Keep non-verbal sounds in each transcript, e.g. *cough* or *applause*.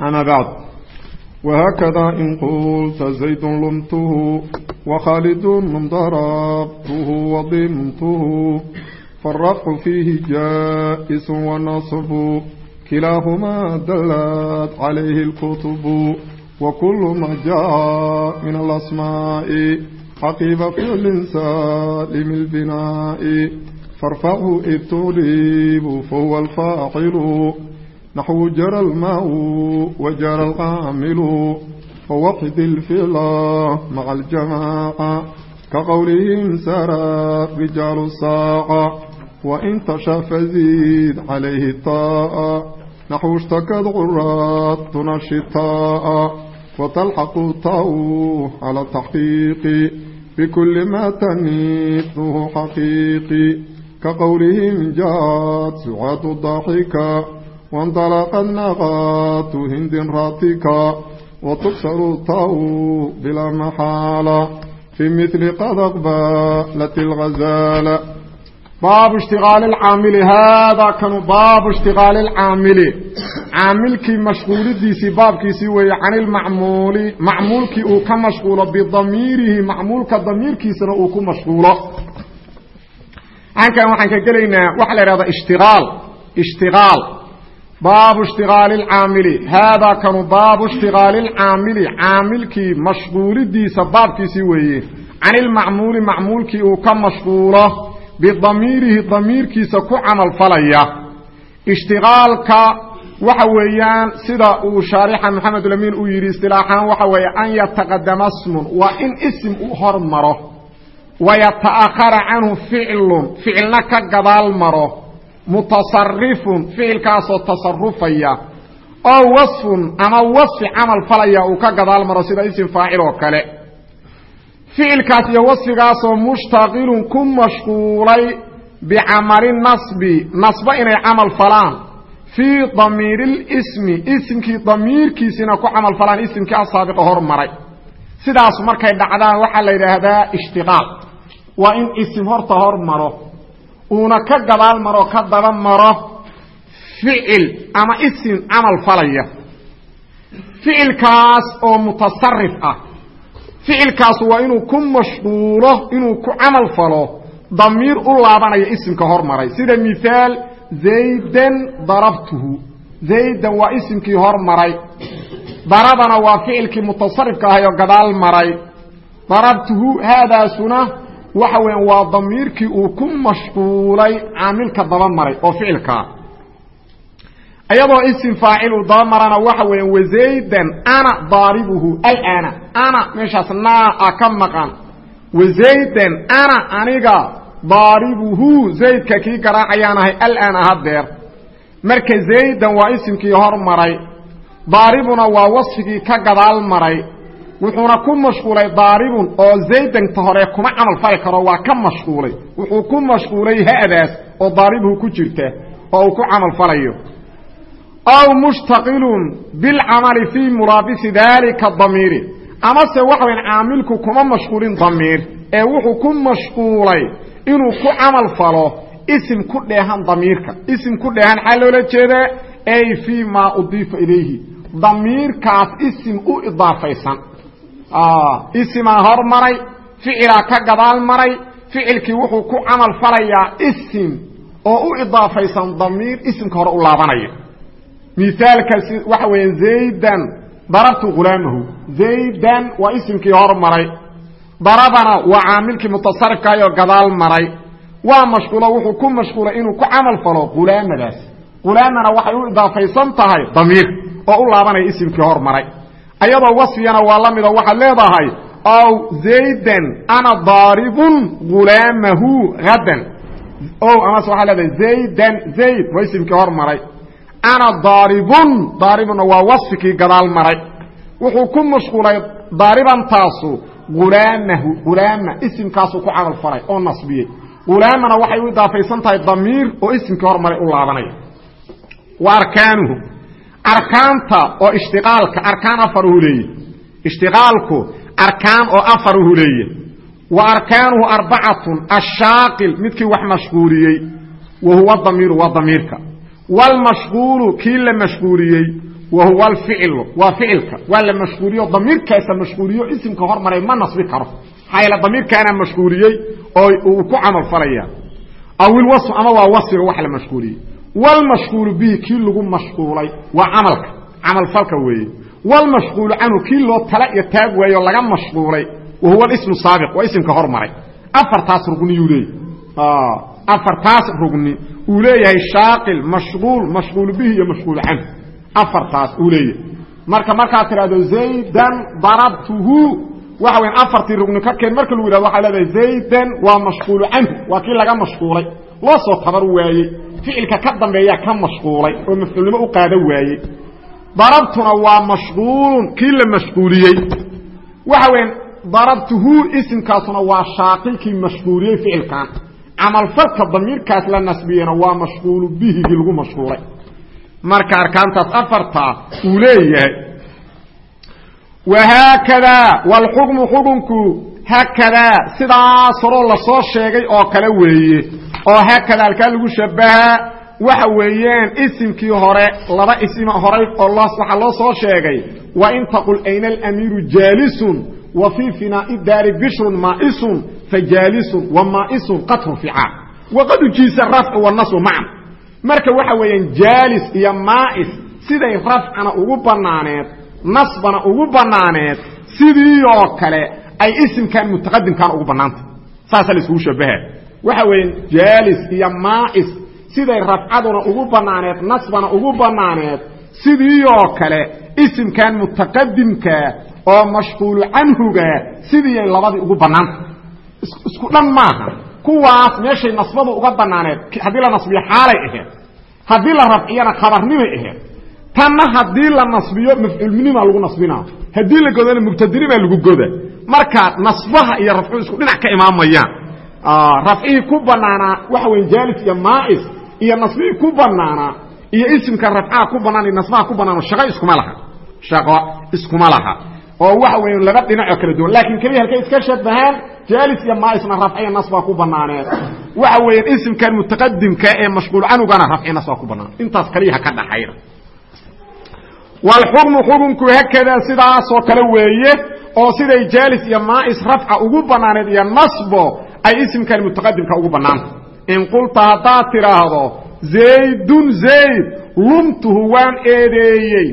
أما بعد وهكذا إن قلت زيد لمته وخالد ضربته وضمته فالرفع فيه جائز ونصب كلاهما دلت عليه الكتب وكل ما جاء من الأسماء عقيب فعل سالم البناء فارفعه إذ تغليب فهو الفاعل نحو جرى الماء وجرى العامل فوحد الفعل مع الجماعة كقولهم سرى رجال الساعة وإن تشى فزيد عليه الطاء نحو اشتكت غرات الشتاء وتلحق الطاء على التحقيق بكل ما تنيثه حقيقي كقولهم جاءت سعاد الضاحكة وانطلق النغات هند راتكا وتكسر الطاء بلا محالة في مثل قد أقبلت الغزالة باب اشتغال العامل هذا كان باب اشتغال العامل عاملكي مشغولديسي بابكيسي وي عن المعمول معمولكي او كمشغول بضميره معمولك ضميركيسنا او كمشغول عنك waxaan ka gelaynaa waxa la yiraahdo ishtigaal baabu ishtiaali lcaamili haadaa kanu baabu ishtiaali lcaamili caamilkii mashquulidiisa baabkiisii weeye can ilmacmuuli macmuulkii uu ka mashquulo bidamiirihi damiirkiisa ku camalfalaya ishtiqaalka waxa weeyaan sida uu shaarixa maxamedulamiin uu yidhi istilaaxaan waxa weeye an yataqadama smun waa in isim uu hormaro wayata'ahara canhu ficlun ficilna ka gadaal maro mutasarifun ficilkaasoo tasarufaya oo wasfun ama wasfi camal falaya uu ka gadaal maro sida isim faacil oo kale. Ficilkaas iyo wasfigaasoo mushtaqilun ku mashquulay bicamali nasbi nasbo inay camal falaan fii damiiri lismi isimkii damiirkiisina ku camal falaan isimkii asaabiqa hormaray. Sidaas markay dhacdaan waxaa la yidhaahdaa ishtiqaal waa in isim horta hormaro uuna ka gadaal maro ka daba maro ficil ama isim camal falaya. Ficilkaas oo mutasarif ah. Ficilkaas waa inuu ku mashquulo inuu ku camal falo damiir u laabanayo isimka hormaray sida miaal zaydan darabtuhu. Zaydan waa isimkii hormaray darabana waa ficilkii mutasarifka ahay oo gadaal maray. Darabtuhu haadaasuna waxa weya waa damiirkii uu ku mashquulay caamilka daba maray oo ficilkaa ayadoo isim faacil uu daba marana waxa weya wazaydan ana daaribuhu. Alana ana meeshaas naa ka maqan. Wazaydan ana aniga daaribuhu. Zaydka kii garaacayaan ahay alana hadeer marka zaydan waa isimkii hormaray. Daaribuna waa wasfigii ka gadaal maray wuxuuna ku mashquulay daaribun oo zaydanta hore kuma camal fali karo waa ka mashquulay. Wuxuu ku mashquulay hadaas oo daaribuhu ku jirta oo uu ku camal falayo. Aw mushtaqilun bilcamali fii mulaabisi daalika damiiri. Amase waxa wayan caamilku kuma mashquulin damiir ee wuxuu ku mashquulay inuu ku camal falo isim ku dheehan damiirka. Isim ku dheehan xaa loola jeedaa? Ay fii maa udiifa ilayhi. Damiirkaas isim u idaafaysan isimaa hormaray ficilaa ka gadaal maray ficilkii wuxuu ku camal falayaa isim oo u idaafaysan damiir isimka hore u laabanaya. Miaalkaasi waxa weya zaydan darabtu ghulaamahu zaydan waa isimkii hormaray darabana waa caamilkii mutasarifkaayoo gadaal maray. Waa mashquulo wuxuu ku mashquulay inuu ku camal falo ghulaamadaas ghulaamana waxay u idaafaysan tahay damiir oo u laabanaya isimkii hormaray ayadoo wasfiyana waa la midoo waxaad leedahay aw zaydan ana daaribun ghulaamahu hadan o amase waxaa leedahay zaydan zayd waa isimkii hormaray ana daaribun daaribunna waa wasfikii gadaal maray. Wuxuu ku mashquulay daaribantaasu ulaamahu ulaama isimkaasuu ku camal falay oo nasbiyey. Ulaamana waxay u idaafaysan tahay damiir oo isimkii hormaray u laabanaya. Wa arkaanuhu arkaanta oo ishtiqaalka arkaan afaruhu leeye ishtiqaalku arkaan oo afaruhu leeye wa arkaanuhu arbacatun ashaaqil midkii wax mashquuliyey wa huwa damiiru waa damiirka. Wlmashquulu kii la mashquuliyey wa huwa alficilu waa ficilka. Waa la mashquuliyo damiirkaasa mashquuliyo isimka hormaray ma nasbi karo. Maxaa yaele damiirkaana mashquuliyey oo uu ku camal falaya aw ilwasfu ama waa wasfiga wax la mashquuliyey wlmashquulu bihi kii lagu mashquulay waa camalka camalfalka weeye wlmashquulu canhu kii loo tala iyo taag waayo laga mashquulay wa huwa ismu saabiq waa isimka hormaray afartaas rugniyuu leeyay afartaas rugni uu leeyahay shaaqil mashquul mashquul bihi iyo mashquul canhu afartaas uu leeyahay marka markaad tidhahdo zaydan darabtuhu waxa weya afartii rugni ka keen marka lagu yidhahdo waxaa leedahay zaydan waa mashquulu canhu waa kii laga mashquulay loo soo tabar waayey ficilka ka dambeeyaa ka mashquulay oo mafcuulnimo u qaada waayey. Darabtuna waa mashquulun kii la mashquuliyey. Waxa weya darabtuhu isimkaasuna waa shaaqilkii mashquuliyey ficilkan camalfalka damiirkaas la nasbiyena waa mashquulu bihigii lagu mashquulay. Marka arkaantaas afartaa uu leeyahay wahaakadaa wlxukmu xukunku haakadaa sidaas horoo la soo sheegay oo kale weeye oo haakadaa halkaa lagu shabahaa waxa weeyaan isimkii hore laba isim horay oo waxaa loo soo sheegay wain taqul ayna alamiiru jaalisun wa fii finaai daari bishrun maaisun fajaalisun wa maaisun qad rufica waqad ujiisa rafcu wanasbu macan marka waxa weeyaan jaalis iyo maais siday rafcana ugu banaaneed nasbana ugu banaaneed sidii oo kale ay isimkan mutaqadimkan ugu banaantah saasaa la isugu waxa weeyaan jaalis iyo maais siday rafcaduna ugu banaaneed nasbana ugu banaaneed sidii oo kale isimkan mutaqadimka oo mashquulu canhuga sidiiay labadii ugu banaanta isku dhan maaha. Kuwaas meeshay nasbadu uga banaaneed haddii la nasbiyo xaalay aheed haddii la rafciyana khabarnimay aheed tanna haddii la nasbiyo mafcuulnima lagu nasbina haddii la godana mubtadinimaa lagu goda marka nasbaha iyo rafcu isku dhinac ka imaamayaan rafcihii ku banaanaa waxa weya jaalis iyo maais iyo nasbihii ku banaanaa iyo isimka rafcaha ku banaan iyo nasbaha ku banaano shaqo iskuma laha. Shaqo iskuma laha. Oo waxa weya laba dhinacoo kala duwan. Laakiin keliya halkay iska shabahaan jaalis iyo maisna rafciya nasbaa ku banaaneed waxa weeyaan isimkan mutaqadimka ee mashquul canugana rafci nasbaa ku banaan intaas kaliya ha ka dhaxayna. Wlxukmu xukunku hakadaa sidaasoo kale weeye oo siday jaalis iyo maais rafca ugu banaaneed iyo nasbo ay isimkan mutaqadimka ugu banaanta in qulta haddaad tidhaahdo zaydun zayd lumtuhu waan eedeeyey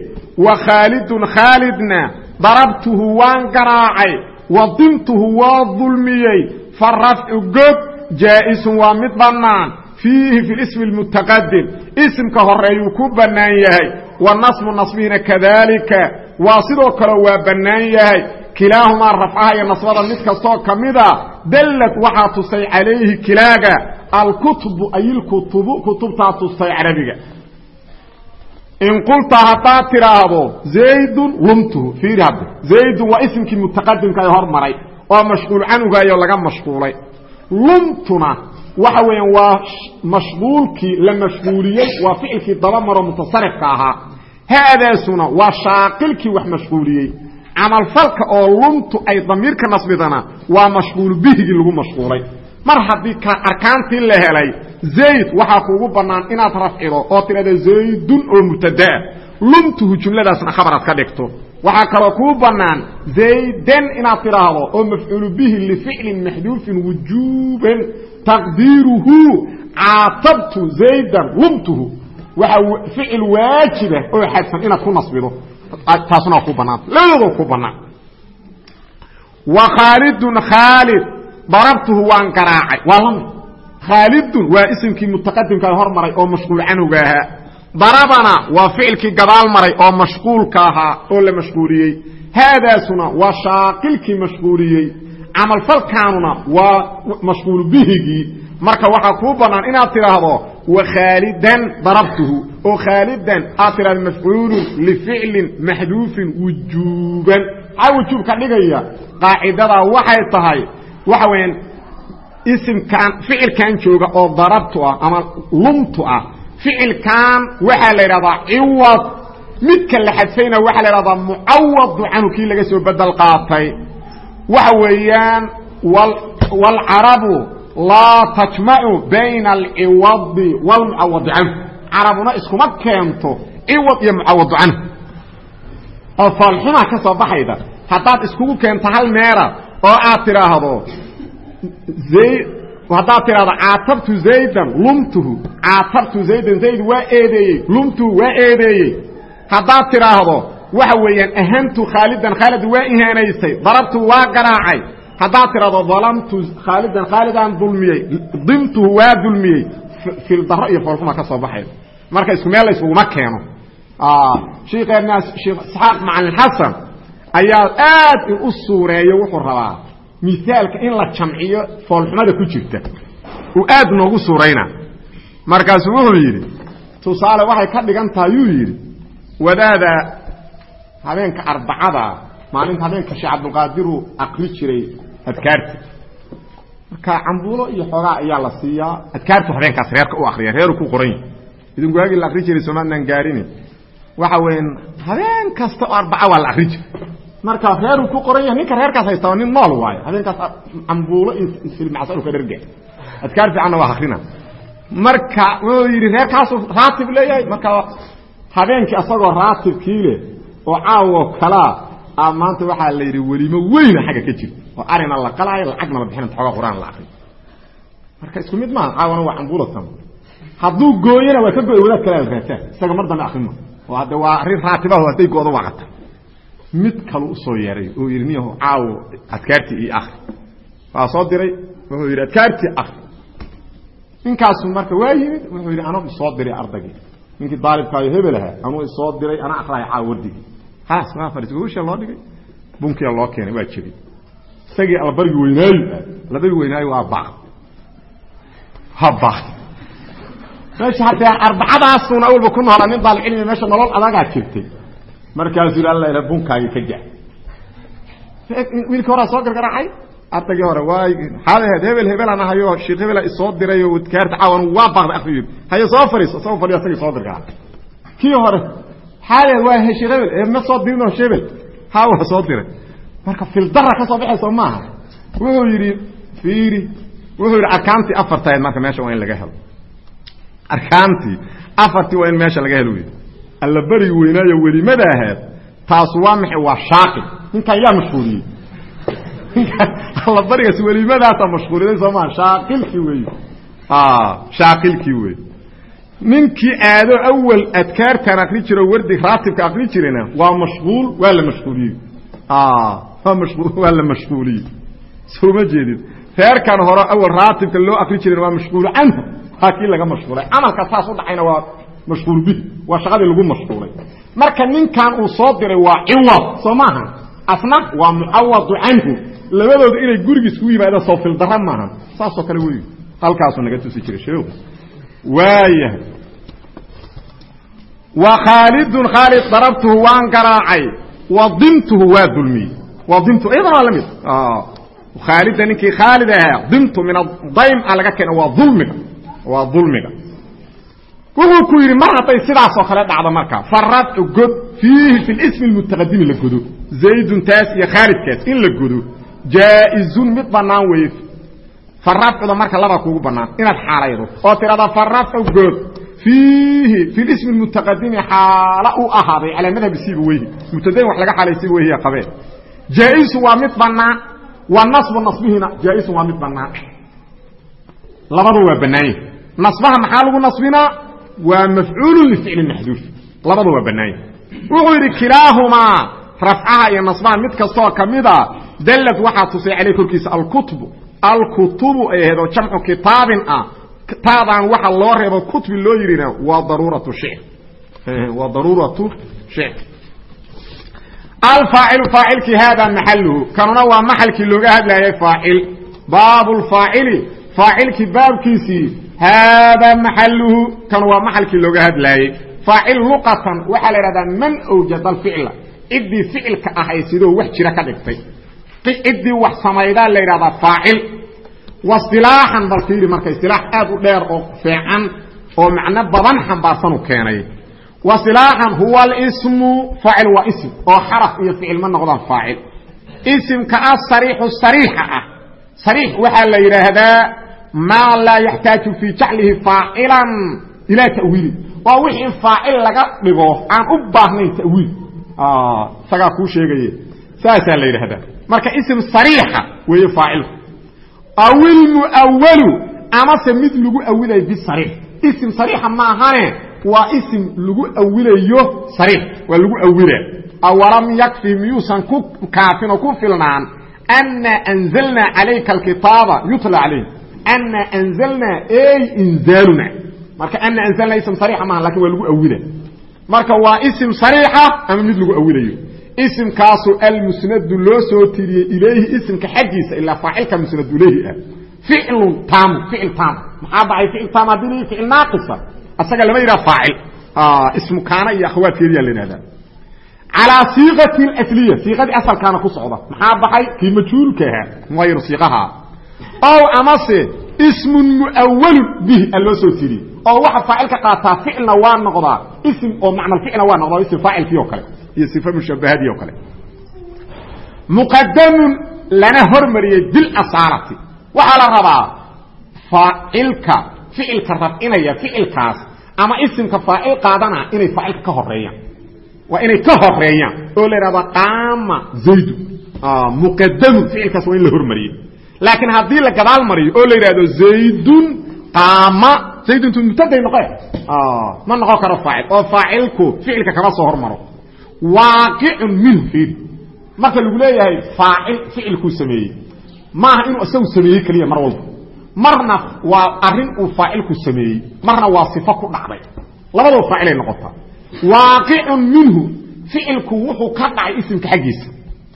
wa khaalidun khaalidna darabtuhu waan garaacay wa dimtuhu waa dulmiyey farafcu god jaa'isun waa mid bannaan fiihi fi ismi lmutaqadim isimka horeeyuu ku bannaan yahay wa nasbu nasbihina kadalika waa sidoo kale waa bannaan yahay kilaahumaa rafcaha iyo nasbada mid kastoo ka mida dallad waxaa tusay calayhi kilaaga alkutubu ay ilkutubu kutubtaa tustay carabiga. In qulta haddaad tidhaahdo zaydun lumtuhu fiiri hadda. Zaydun waa isimkii mutaqadimka ee hormaray oo mashquul canugayo laga mashquulay. Lumtuna waxa weeyaan waa mashquulkii la mashquuliyey waa ficilkii dabamaroo mutasarifka ahaa. Haadaasuna waa shaaqilkii wax camalfalka oo lumtu ay damiirka nasbidana waa mashquulu bihigii lagu mashquulay. Mar haddii arkaantii la helay zayd waxaa kuugu bannaan inaad rafcido oo tidhahda zaydun oo mubtadaa lumtuhu jumladaasna khabaraad ka dhigto. Waxaa kaloo kuu bannaan zaydan inaad tidhaahdo oo mafcuulu bihi lificlin maxduufin wujuuban taqdiiruhu caatabtu zaydan lumtuhu waxaa ficil waajiba oo xadsan inaad ku nasbido taasuna waa ku bannaanta labadoodo ku bannaan wa khaalidun khaalid darabtuhu waan garaacay. Waa la mid khaalidun waa isimkii mutaqadimka hormaray oo mashquul canhuga ahaa. Darabana waa ficilkii gadaal maray oo mashquulka ahaa oo la mashquuliyey. Haadaasuna waa shaaqilkii mashquuliyey. Camalfalkaanuna waa mashquul bihigii marka waxaa kuu banaan inaad tidhaahdo wakhaalidan darabtuhu. Oo khaalidan aad tidhahdo mafcuulun lificlin maxduufin wujuuban. Maxaa wujuub ka dhigaya qaacidadaa waxay tahay waxa weeyaan isimkan ficilkan jooga oo darabtu ah ama lumtu ah ficilkan waxaa la yidhahdaa ciwad. Midka la xadfayna waxaa la yidhahdaa mucawadu canhu kii laga soo bedel qaatay. Waxa weeyaan wاlcarabu laa tajmacu bayna alciwadi wاlmucawadi canhu. Carabuna iskuma keento ciwad iyo mucawadu canhu. Oo foolxumaa ka soo baxayda haddaad iskugu keento hal meera oo aad tidhaahdo haddaad tidhahdo caatabtu zaydan lumtuhu caatabtu zaydan zayd waa eedeeyey lumtuhu waa eedeeyey. Haddaad tidhaahdo waxa weeyaan ahantu khaalidan khaalid waa ihaanaysay darabtu waa garaacay haddaad tidhahdo dalamtu khaalidan khaalidaan dulmiyey dimtuhu waa dulmiyey fildaro iyo foolxuma ka soo baxayda marka isku meel la iskuguma keeno. Sheikeenna sheekh isxaaq macalin xasan ayaa aad u suureeyo wuxuu rabaa misaalka in la jamciyo foolxumada ku jirta. Uu aad noogu suurayna markaasuu wuxuu yidhi tusaale waxay ka dhigan tahay yuu yidhi wadaada habeenka arbacada maalinta habeenka sheekh cabdulqaadiru aqri jiray adkaarta marka cambuulo iyo xoogaa ayaa la siiyaa. Adkaartu habeenkaas reerka u akriya reeru ku qoran yahi idinku waagii la akri jiray somaadnaan gaarini. Waxa weyan habeen kasta oo arbaca waa la akri jiray. Marka reeruu ku qoran yahay ninka reerkaas haysta nin nool waayo. Habeenkaas cambuulo iyo silmacsan ka dherga adkaar fiicanna waa akrina marka wuxuu yidhi reerkaasuu raatib leeyahay. Marka habeenkii asagoo raatibkii leh oo caawo kalaa a maanta waxaa la yidhi welimo weyna xagga ka jirta oo arina la qalaayo lacagna la bixinanta xoogaa qur'aan la akriyo marka isku mid maaha caawana waa cambuulatan hadduu gooyana waa ka gooya wadaad kale raataan isaga mar dambe akrima oo hadde waa arrin raatibaho hadday goodo waa qata mid kalu u soo yeeray oo yidhi niyaho caawo adkaartii iyo akri waa soo diray wuxuu yidhi adkaartii akri ninkaasu marka waa yimid wuxuu yidhi anuu isoo diray ardaygii ninkii daalibkaayo hebel ahaa anuu isoo diray ana akraayo caawo wardigii haas maa fadhiis gogosha loo dhigay. Bunkiya loo keenay waa jebay isagii albargi weynaayo albargi weynaayo waa baaq ha baaq meesha haddee arbacadaasuna awalba ku noolaa nin daalcilmi meesha nolol adagaa jirtay. Markaasuu alla bunkaagii ka jac wiilkii horaa soo gargaraacay? Ardaygii hore waay maxaad ahayd hebel hebelaan ahayo sheekh hebela isoo diray oo adkaarta caawan waa baaqday yidhi. Haye soo fadhiis isagoo fadhiyo asagii soo gargaraacay. Kii hore maxaad ahayd waa sheekh hebel ma soo dirin oo shebel ha waa soo diray marka fildara ka soo baxayso maaha. Wuxuu yidhi fiiri. Wuxuu yidhi arkaantii afartayd marka meesha waa in laga helo. Arkaantii afartii waa in meesha laga helo yidhi. Alla berigi weynaayo welimada ahayd taasu waa maxay waa shaaqi. Ninkan yaa mashhuuriyey alla barigaas welimadaasa mashhuuriday soo maha shaaqilkii wey shaaqilkii wey ninkii aado awal adkaartan akri jiro wardi raatibka akri jirayna waa mashhuul waa la mashhuuliyey waa la mashhuuliyey. Soo ma jeedid reerkan hore awal raatibka loo akri jirayna waa mashhuulu canhu. Waa kii laga mashhuulay. Camalka saas u dhacayna waa mashhuul bih. Waa shaqadii lagu mashhuulay. Marka ninkan uu soo diray waa ciwad. Soo maaha asna waa mucawadu canhu. Labadooda inay gurigiis ku yimaadaan soo fildara maaha saasoo kale wey halkaasuu naga tusi jiray sheekhu waayahay. Wa khaalidun khaalid darabtuhu waan garaacay. Wa dimtuhu waa dulmiyey wa dimtu iyadana waa la mid. Khaalida ninkii khaalid ahaa dimtu min adaym a laga keena waa dulmiga. Waa dulmiga. Wuxuu ku yidhi mar hadday sidaasoo kale dhacdo marka farafcu god fiihi fi lismi lmutaqadimi la godo. Zaydun taas iyo khaalidkaas in la godo. Jaa-izun mid bannaan weeye. Farafcuda marka laba kugu bannaan inaad xaalaydo. Oo tidhahda farafcu god fiihi fi lismi lmutaqadimi xaalo u ahaaday calaa madhabi siiba weyhi mubtadain wax laga xaalay siiba weyhiya qabeen jaa-isun waa mid bannaan wa nasbu nasbihina jaa-isun waa mid bannaan labadu waa bannaanye nasbaha maxaa lagu nasbinaa? Waa mafcuulu lificli maxduuf labadu waa bannaanye wuxuu yidhi kilaahumaa rafcaha iyo nasbaha mid kastoo ka mida dallad waxaa tusay caleyh korkiisa alkutubu alkutubu ay ahayd oo jamcu kitaabin ah. Taadaan waxa loo reebo kutbi loo yidhina waa daruuratu shicr *laughs* waa daruuratu shicr alfaacilu faacilkii haadaa maxaluhu kanuna waa maxalkii looga hadlayay faacil baabu lfaacili faacilkii baabkiisii haadaa maxaluhu kan waa maxalkii looga hadlaayey faacil luqatan waxaa la idhahdaa man awjada alficla ciddii ficilka ah ee sidoo wax jira ka dhigtay ciddii wax samaydaa la yidhahdaa faacil wasilaaxan bal fiiri marka isilaax aad u dheer oo feecan oo macno badan xambaarsanu keenay wasilaaxan huwa alismu faacil waa ism oo xaraf iyo ficil ma noqdaan faacil isimka ah sariixu sariixa ah. Sariix waxaa la yidhaahdaa maa laa yaxtaaju fii jaclihi faacilan ilaa ta'wiili. Waa wixii faacil laga dhigo aan u baahnayn ta'wiil. Isagaa kuu sheegaye saasaa la yidhaahdaa. Marka ism sariixa weeye faacilku aw ilmuawalu amase mid lagu maahane waa ism lagu awilayo sariix waa lagu awila. Awalam yakfi miyuusan ku kaafin oo ku filnaan. Ana anzalnaa calayka alkitaaba yutla calayh ana anzalnaa ey inzaaluna. Marka ana anzalnaa ism sariixa maaha laakiin waa lagu awila. Marka waa ism sariixa ama mid lagu awilayo isimkaasu almusnadu loo soo tiriyey ilayhi isimka xaggiisa ilaa faacilka musnadu ilayhi ah. Ficlun taam ficil taam maxaa dhacay ficil taam haddii ficil naaqisa asaga lama yidhaha faacil. Ismu kaana iyo akhwaadkeediyaa la yidhahdaa calaa siiqati asliya siiqadii asalkaana ku socda. Maxaa baxay? Kii majhuulka ahaa muayru siiqaha ow amase ismun muawalun bihi a loo soo tiriyey oo waxa faacilka qaataa ficilna waa noqdaa ism oo macnal ficilna waa noqdaa ism faacilkii oo kale iyo sifa mushabahadii oo kale. Muqadamun lana hormariyey bilasaalati waxaa la rabaa faacilka ficilka rafcinaya ficilkaas ama isimka faacil qaadana inay faacilka ka horeeyaan waa inay ka horeeyaan oo la ihahda qaama zaydu. Muqadamun ficilkaas waa in la hormariyey. Laakiin haddii la gadaal mariyo oo la yidhahdo zaydun qaama zayduntu mubtaday noqe ma noqon karo faacil. Oo faacilku ficilka kama soo hormaro. Waaqicun minhu. Fiiri marka lagu leeyahay faacil ficilkuu sameeyey maaha inuu isagu sameeyey keliya mar walba marna waa arrin uu faacilku sameeyey marna waa sifo ku dhacday. Labadaba faacilay noqotaa. Waaqicun minhu ficilku wuxuu ka dhacay isimka xaggiisa.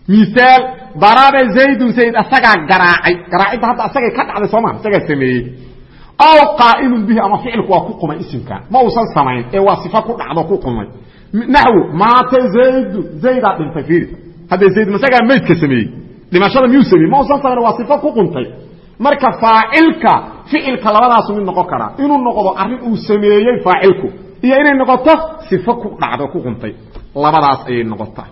Miaal daraba zaydun zayd asagaa garaacay. Garaacidda hadda asagay ka dhacday sooma isagaa sameeyey. Aw qaa'imun bihi ama ficilku waa ku qumay isimka. Ma uusan samayn ee waa sifo ku dhacdo ku qumay. Naxwu maata zaydu zaydaa dhintay fiiri. Hadda zayd masagaa maydka sameeyey dhimashada miyuu sameeyey ma usan samayn waa sifo ku quntay marka faacilka ficilka labadaasu mid noqon karaa inuu noqdo arrin uu sameeyey faacilku iyo inay noqoto sifo ku dhacdo ku quntay. Labadaas ayay noqotaa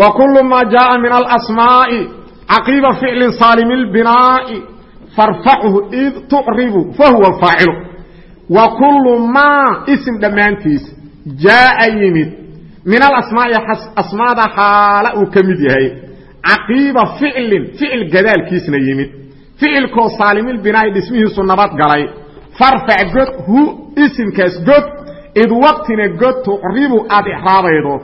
wa kullu maa jaaa min alasmaa'i caqiiba ficlin saalimi lbinaa'i farfachu id tucribu fahuwa faacilu wa kullu maa isim dhammaantiis jaaa yimid. Min alasmaa'i asmaada xaala uu ka mid yahay caqiiba ficlin ficil gadaalkiisna yimid. Ficilkoo saalimilbinaa'i dhismihiisu nabad galay. Farfac god hu isimkaas god id waqtina god tucribu aad ixraabaydo.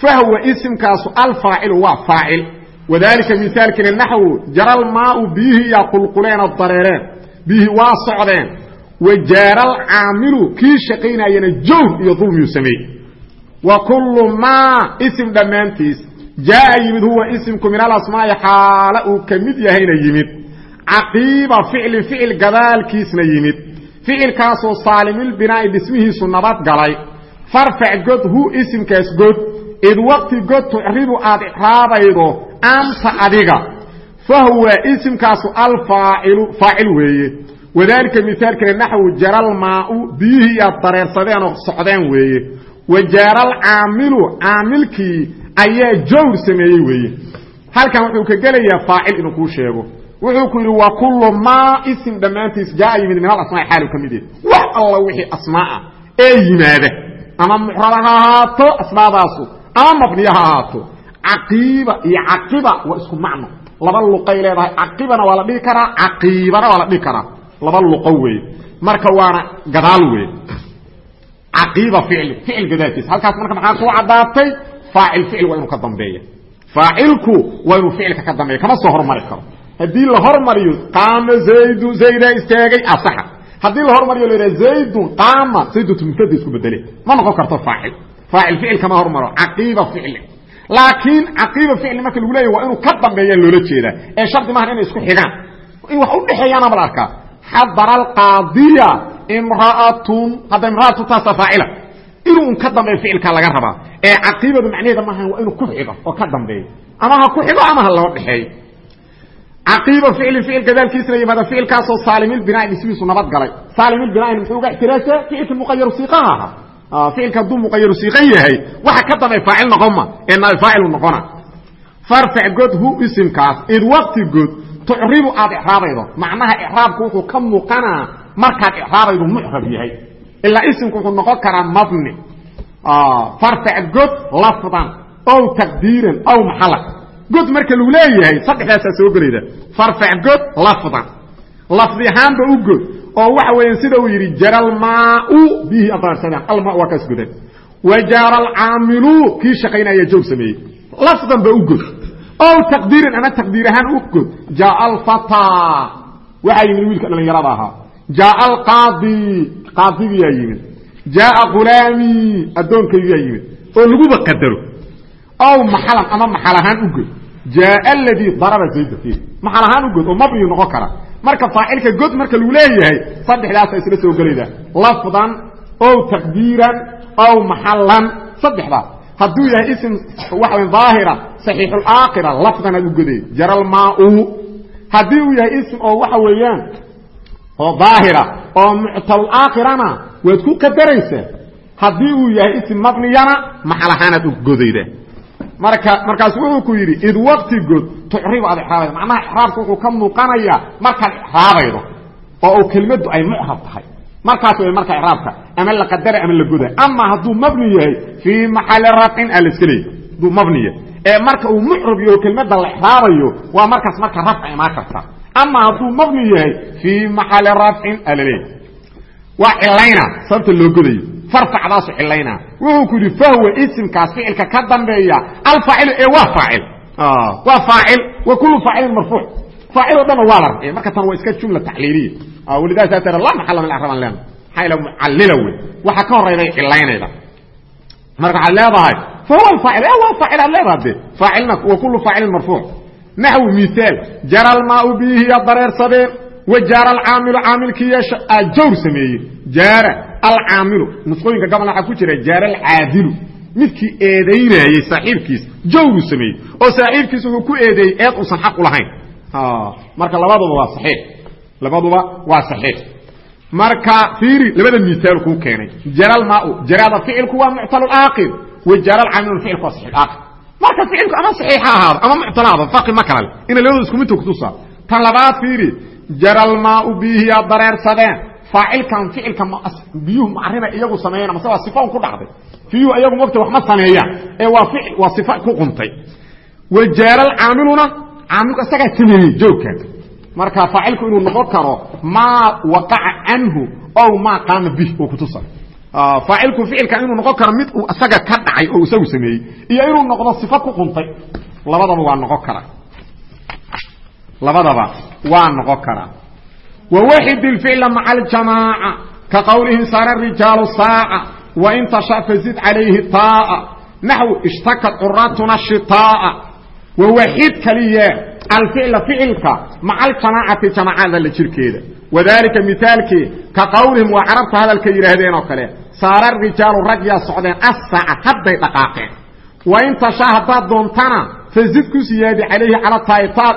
Fahwa isimkaasu alfaacilu waa faacil. Wadaalika mihaalkina naxwu jaral maau biyihii yaa qulquleena dareereen. Biyihii waa socdeen. Wa jaaral caamilu kii shaqaynayana jawr iyo dulmiyuu sameeyey. Wa kullu maa isim dhammaantiis jaaa yimid huwa isimku min alasmaa'i xaala uu ka mid yahayna yimid. Caqiiba ficlin ficil gadaalkiisna yimid. Ficilkaasoo saalimilbinaa'i dhismihiisu nabad galay. Farfac god hu isimkaas god. Id waqti god tucribu aad icraabaydo anta adiga. Fahuwa isimkaasu alfaacilu faacil weeye. Wadaalika mihaalkana naxwu jaral maau biyihii aad dareersadeen oo socdeen weeye. Wa jaaral caamilu caamilkii ayaa jawr sameeyey weeye. Halkan wuxuu ka gelayaa faacil inuu kuu sheego. Wuxuu ku yidhi wa kullu maa isim dhammaantiis jaa yimid min alasmaa xaalu ka mid yahay wax alla wixii asmaaa ee yimaada. Ama mucraba ha ahaato asmaadaasu ama mabniya ha ahaato. Caqiiba iyo caqiba waa isku macno. Laba luqay leedahay. Caqibana waa la dhihi karaa caqiibana waa la dhihi karaa. Laba luqo weeye. Marka waana gadaal weeye. Caqiiba ficli ficil gadaalkiisa halkaas marka maxaa kuu caddaatay faacil ficil waa inuu ka dambeeya. Faacilku waa inuu ficilka ka dambeeya. Kama soo hormari karo. Haddii la hormariyo qaama zaydu zaydaa istaagay asaxa haddii la hormariyo la yidhaha zaydun qaama zayduntu mubtada isku bedele ma noqon karto faacil. Faacil ficil kama hormaro. Caqiiba ficli laakiin caqiiba ficli marka lagu leeyahy waa inuu ka dambeeya loola jeedaa. Ee shardi maahan inay isku xigaan. In wax udhexeeyaana ma la arkaa. Xadara alqaadiya imra'atun. Hadda imra'atu taasa faacila inuu un ka dambeeyo ficilkaa laga rabaa ee caqiibadu macnaheeda maaha waa inuu ku xigo oo ka dambeeyo. Ama ha ku xigo ama ha loo dhexeeyo caqiiba ficli ficil gadaalkiisna yimaada ficilkaasoo saalimilbinaa'i dhismihiisu nabad galay. Saalimilbinaa'i muxuu uga ixtiraasa ficilka muqayaru siiqaha ahaa. Ficilka hadduu muqayaru siiqan yahay waxa ka dambeey faacil noqon ma ee faacilu noqona. Farfac god hu isimkaas id waqti god tucribu aad icraabaydo macnaha icraabku wuxuu ka muuqanaa markaad icraabaydu mucrab yahay ilaa isimku wuxuu noqon karaa mabni. Farfac god lafdan ow taqdiiran ow maxalan god marka lagu leeyahay saddexdaasaa soo gelayda farfac god lafdan. Lafdi ahaanba u god oo waxa weeyaan sida uu yidhi jara almaau bihi adaarsadaan alma waa kaas godan wa jaara alcaamilu kii shaqaynaya joog sameeyey. Lafdan ba u god. Ow taqdiiran ama taqdiir ahaan u god. Jaaa alfataa waxaa yimid wiilka dhallinyarada ahaa jaaa alqaadi qaadigiyaa yimid jaaa khulaamii addoonkaygiyaa yimid oo laguba qadaro ow maxalan ama maxal ahaan u god jaaa aladii daraba zayda fiih maxal ahaan u god oo mabniyu noqon kara marka faacilka god marka lagu leeyahay saddexdaasa isla soo gelayda lafdan ow taqdiiran ow maxalan saddexdaas hadduu yahay ism waxa daahira saxiixulaakira lafdan aad u goday jaralmaau haddii uu yahay ism oo waxa weeyaan oo daahira oo muctalaakhirana waad ku qadaraysaa haddii uu yahay ism mabniyana maxal ahaanaad u godayda. Marka markaas wuxuu ku yidhi id waqti god tucribu aad ixraabaydo macnaha ixraabku wuxuu ka muuqanayaa markaad ixraabaydo oo uu kelmaddu ay mucrab tahay. Markaas way marka iraabka ama la qadara ama la goda. Ama hadduu mabni yahay fii maxali rafcin aa laska leeyay hadduu mabni yahay. Ee marka uu mucrab yaho kelmadda la ixraabayo waa markaas marka rafca imaan karta ama hadduu mabni yahay fii maxali rafcin laleeyahy waa cilayna sababta loo godayo. Farfacdaasu cilayna. Wuxuu ku yidhi fahwa isimkaas ficilka ka dambeeya alfaacilu ee waa faacil. Waa faacil wa kullu faacilin marfuuc. Faacil o dhanna waa la rafciya marka tan waa iska jumla taxliiliya walidaa saa tara la maxala min acrab an leena maxaa ila mucallila wey waxa ka horayday cilaynayda. Marka waxaad leedahay fahuwa alfaacil. Ee waa faacil aad leedaha de faacilna wa kullu faacilin marfuuc naxwu miaal jara almaau bihiya dareersadeen wa jaara alcaamilu caamilkiiya jawr sameeyey jaara alcaamilu nusqooyinka gabalna waxaa ku jira jaara alcaadilu midkii eedaynayey saaxiibkiis jawru sameeyey oo saaxiibkiis wuxuu ku eedeeyey eed uusan xaq u lahayn marka labaduba waa saxiix labaduba waa saxiix marka fiiri labada miaal kuu keenay jaralmaau jarada ficilku waa muctalaakhir wa jaralcaamilu ficilku waa saxiixaakir marka ficilku ama saxiixa ahaado ama muctal ahaado faqi ma kala le ina labadu isku midta kutusaa tan labaad fiiri jaralmaau bihiya dareersadeen. Faacilkan ficilka biyuhu macrina iyagu sameeyeen mase waa sifa un ku dhacday. Biyuhu iyagu mogta wax ma sameeyaan. Ee waa ficil waa sifa ku quntay. Wa jaaralcaamiluna caamilku isagaa sameeyey joogkan marka faacilku inuu noqon karo maa waqaca canhu ow maa qaama bih uu kutusa faacilku ficilkan inuu noqon karo mid uu isaga ka dhacay oo isagu sameeyey iyo inuu noqdo sifa ku quntay labadaba waa noqon karaa labadaba waa noqon karaa wawaxid اlficla maca aljamaaca ka qowlihi sara rijaalu saaca wain tasha fazid calayhi taa'a. Naxw ishtakat curatuna shitaa'a. Wawaxid kaliye alficla ficilka maca aljamaacati jamaacada la jirkeeda wadalika mithaalkii ka qowlihim waa carabta hadalka yidhaahdeen oo kale saara rijaalu rag yaa socdeen asaaca hadday dhaqaaqeen wain tashaa haddaad doontana fazid ku siyaadi calayhi cala taa'itaad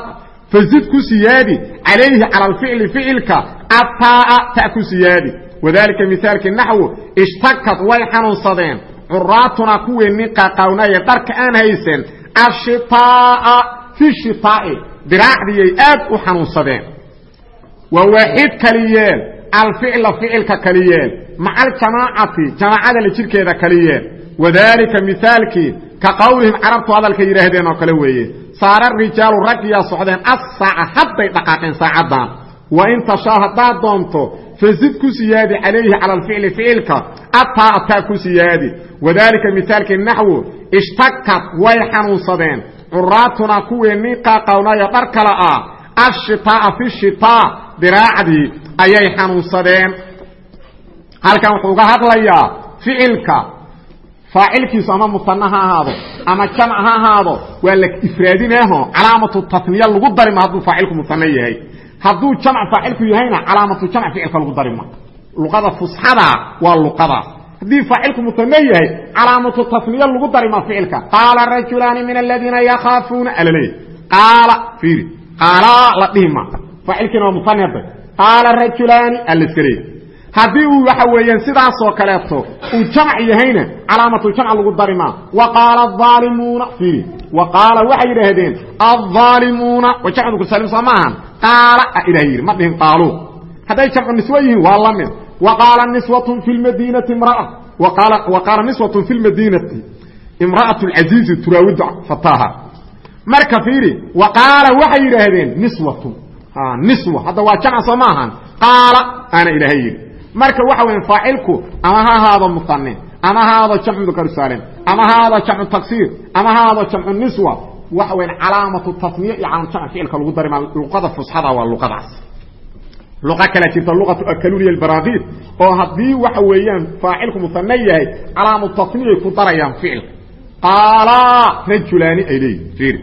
fazid ku siyaadi calayhi cala alficli ficilka ataa'a ta ku siyaadi wadalika mithaalkii naxwu ishtakad way xanuunsadeen curaatuna kuweenni qaaqawnaaye dharka aan haysan ashitaa'a fi shitaa'i diraacdiyay aad u xanuunsadeen. Wa waaxid kaliyeel alficla ficilka kaliyeel maca aljamaacati jamaacada la jirkeeda kaliyeel wadalika mithaalkii ka qowlihim carabtu hadalka yidhaahdeen oo kale weeye. Saara rijaalu raggiyaa socdeen assaaca hadday dhaqaaqeen saacaddan. Wa in tashaa haddaad doonto fazid ku siyaadi calayhi cala alficli ficilka ataa ataa ku siyaadi. Naxwu ishtakad way xanuunsadeen curaatuna kuweenii qaaqawnaya dhar kale ah ashitaa'a fi shitaa diraacdii ayay xanuunsadeen. Halkan wuxuu uga hadlayaa ficilka. Faacilkiisu ama musana ha ahaado ama jamc ha ahaado waa la ifraadinaaho calaamatu taniya lagu darima hadduu faacilku musane yahay. Hadduu jamc faacilku yahayna calaamatu jamc ficilka lagu dari ma. Luqada fusxada haddii faacilku musane yahay calaamatu tasniya lagu dari ma ficilka. Qaala rajulaani min aladiina yakhaafuuna alaleey qaala fiiri. Qaala la dhihi ma. Faacilkiina waa musane hadda qaala rajulaani alaska leey haddii uu waxa weeyaan sidaasoo kaleeto uu jamc yahayna calaamatu jamc lagu dari maa wa qaala aalimuuna fiiri. Wa qaala waxay yidhaahdeen aalimuuna wa jamcu kusalim soo maahan. Qaala a ilah yidhi ma dhihin qaaluu hadday jamcu niswo yihiin waa la mid qaala niswatun fi lmadiinati imraa qaala niswatun fi lmadiinati imra'atu lcasiizi turaawidu fataaha marka fiiri wa qaala waxay yidhaahdeen niswatun niswa hadda waa jamc soo maahan qaala aana ilaahay yidhi marka waxa weya faacilku ama ha ahaado muane ama ha ahaado jamcu mudakar saalim ama ha ahaado jamcu taksiir ama ha ahaado jamcu niswa waxa weya calaamatu tasniye iyo calaamatu jamc ficilka lagu darima luqada fusxada waa luqadaas luqa kale jirta luqatu akaluliya albaraaqid oo haddii waxa weeyaan faacilku musane yahay calaamu tasniyay ku darayaan ficilka qaala rajulaani ay leeyihiin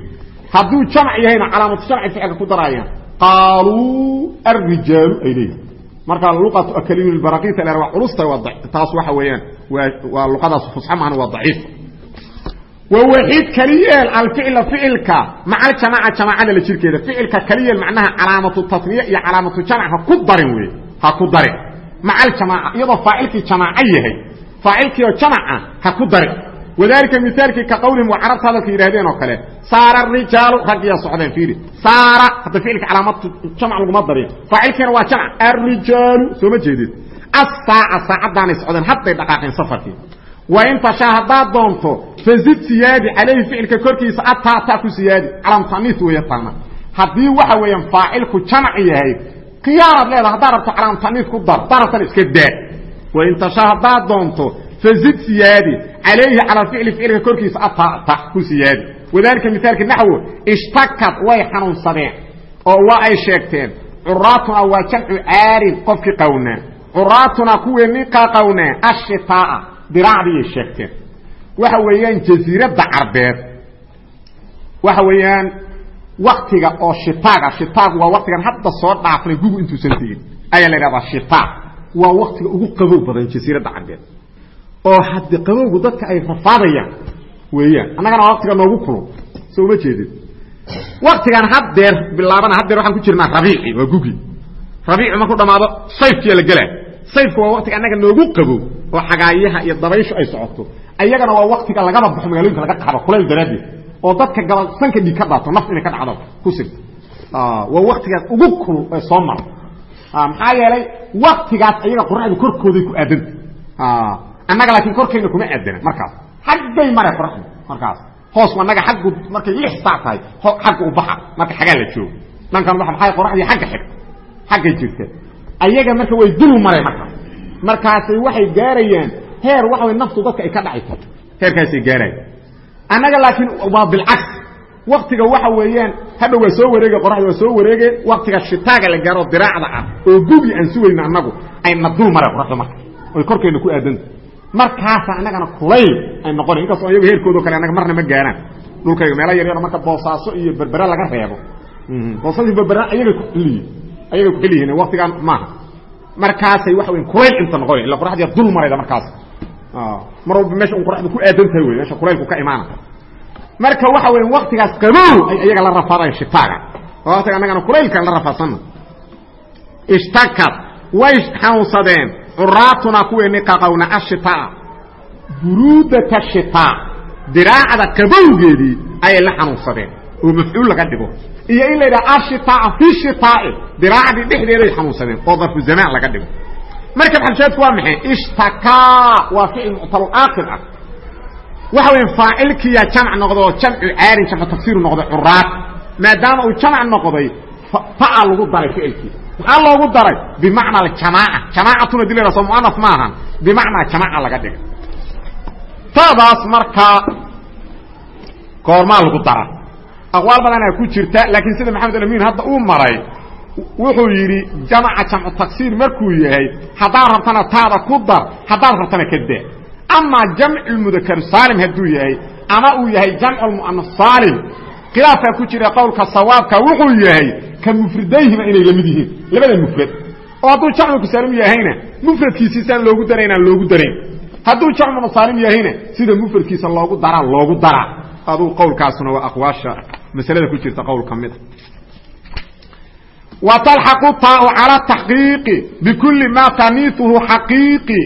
hadduu jamc yahayna calaamatu jamci ficilka ku darayaan qaaluu arrijaalu ay leeyihiin marka luqatu akaluliya albaraaqid la waa culusta waa taas waxa weeyaan waa luqadaas fusxa maana waa daciif wwaxid kaliyeel alficla ficilka maca aljamaaca jamaacada la jirkeeda ficilka kaliyeel macnaha calaamatu tasniye iyo calaamatu jamc ha ku darin wey ha ku darin maca aljamaaca iyadoo faacilkii jamaaco yahay faacilkiioo jamaca ha ku darin wadalika mithaalkii ka qawlihim waa carabta hadalka yidhahdeen oo kale saara rijaalu raggiyaa socdeen fiiri saara hadda ficilka calaamatu jamc laguma darin faacilkiina waa jamc arrijaalu soo ma jeedid asaaca saacaddaanay socdeen hadday dhaqaaqeen safarkii wain tashaa haddaad doonto fazid siyaadi calayhi ficilka korkiisa ataata ku siyaadi. Calaamutaniis weeye taana haddii waxa weeyaan faacilku jamc yahay khiyaaraad leeda haddaad rabto calaamutaniis ku dar daratan iska daa. Wain tashaa haddaad doonto fazid siyaadi calayhi cala ficli ficilka korkiisa ataata ku siyaadi. Wadalika mithaalka naxwo ishtakad way xanuunsadeen oo waa ay sheegteen curaatuna waa jamcu caarin qofkii qawnaa. Curaatuna kuweenii qaqawnaa ashitaaa diraacdiiyay sheegteen. Waxa weeyaan jasiiradda carbeed. Waxa weeyaan waktiga oo shitaaga shitaagu waa waktigan hadda soo dhaafnay gugu intuusan tegin. Ayaa la idhahdaa shitaag. Waa waktiga ugu qabow badan jasiiradda carbeed. Oo hadde qabowgu dadka ay rafaadayaan weeyaan annagana waa waktiga noogu kulun soo uma jeedin. Waktigan haddeer bilaabana haddeer waxaan ku jirnaa rabiici waa gugi. Rabiicu markuu dhamaado sayfkiya la gelaa sayfku waa waktiga annaga noogu qabow oo xagaayaha iyo dabayshu ay socoto. Ayagana waa waktiga lagaba baxo magaalooyinka laga qaado kulayl daraaddeed oo dadka gabal sanka dhiig ka dhaato naf inay ka dhacdo ku sigto waa waktigaas ugu kulul ee soo mara. Maxaa yeelay waktigaas ayaga qoraxdu korkooday ku aadanta annaga laakiin korkayna kuma aadana markaas. Xaggay mare qoraxdu markaas. Hoosku annaga aggu markay lix saac tahay xagga u baxa marka xagaa la joogo. Dhankan waa maaa qoraxdii agga xig xaggay jirta ayaga marka way dul mare markaas markaasay waxay gaarayaan heer waxa way naftu dadka ay ka dhacayso. Heerkaasay gaarayaan. Annaga laakiin waa bilcaks. Waktiga waxa weeyaan hadha waa soo wareege qoraxda waa soo wareege waktiga shitaaga la gaaro diraacda ah oo gugi aan sugayno annagu ayna dul mare qoraxda marka. Oy korkeenna ku aadanta markaasa annagana kulayl ay noqona inkastoo iyago heerkoodo kale annaga marna ma gaaraan. Dhulkayga meelo yaryaro marka boosaaso iyo berbere laga reebo. Boosadii berbere ayagay kuxiliyiin ayagay kuxiliyihin waktigaan maaha markaasay waxa weya kulayl inta noqona illa qoraxdiya dul marayda markaas. Mar walba meesha un qoraxdu ku aadan tahay wey meesha kulaylku ka imaana marka waxa weya waktigaas qabow ay ayaga la rafaadayan shitaaga oo waktiga annagana kulaylkaan la rafaadsanna ishtakad way xanuunsadeen. Curaatuna kuweeni qaqawna ashitaa buruudata shitaa diraacda qabowgeedii ayay la xanuunsadeen oo mafcuul laga dhigo iyo in la yidhaha ashitaa fi shitaai diraacdii dhexdeeday xanuunsadeen oo darfu zamaan laga dhigo marka maxalshaadku waa maxay ishtakaa waa ficil muctalaakhir ah waxa weya faacilkiyaa jamc noqda oo jamcu caarin jamcu tafsiiru noqday curaat maadaama uu jamc noqday fa'a lagu daray ficilkii maxaa loogu daray bimacna aljamaaca jamaacatuna dil soo muanaf maahan bimacnaa jamaaca laga dhigay taadaas markaa goormaa lagu dara aqwaal badanaa ku jirta laakiin sida maxamed alamin hadda uu maray wuxuu yidhi jamaca jamcu taksiir markuu yahay haddaad rabtana taada ku dar haddaad rabtana ka daa amaa jamcu mudakar saalim hadduu yahay ama uu yahay jamcu lmu'anas saalim khilaafkaa ku jira qowlka sawaabka wuxuu yahay ka mufridayhima inay la mid yihiin labada mufrad. Oo hadduu jamcu saalim yahayna mufradkiisiisaan loogu daraynaan loogu darayn. Hadduu jamcu musaalim yahayna sida mufradkiisa loogu daraa loogu daraa. Aduu qowlkaasuna waa aqwaasha masalada ku jirta qowl ka mida wa talxaqu taau cala taxqiiqi bikulli maa taniiuhu xaqiiqi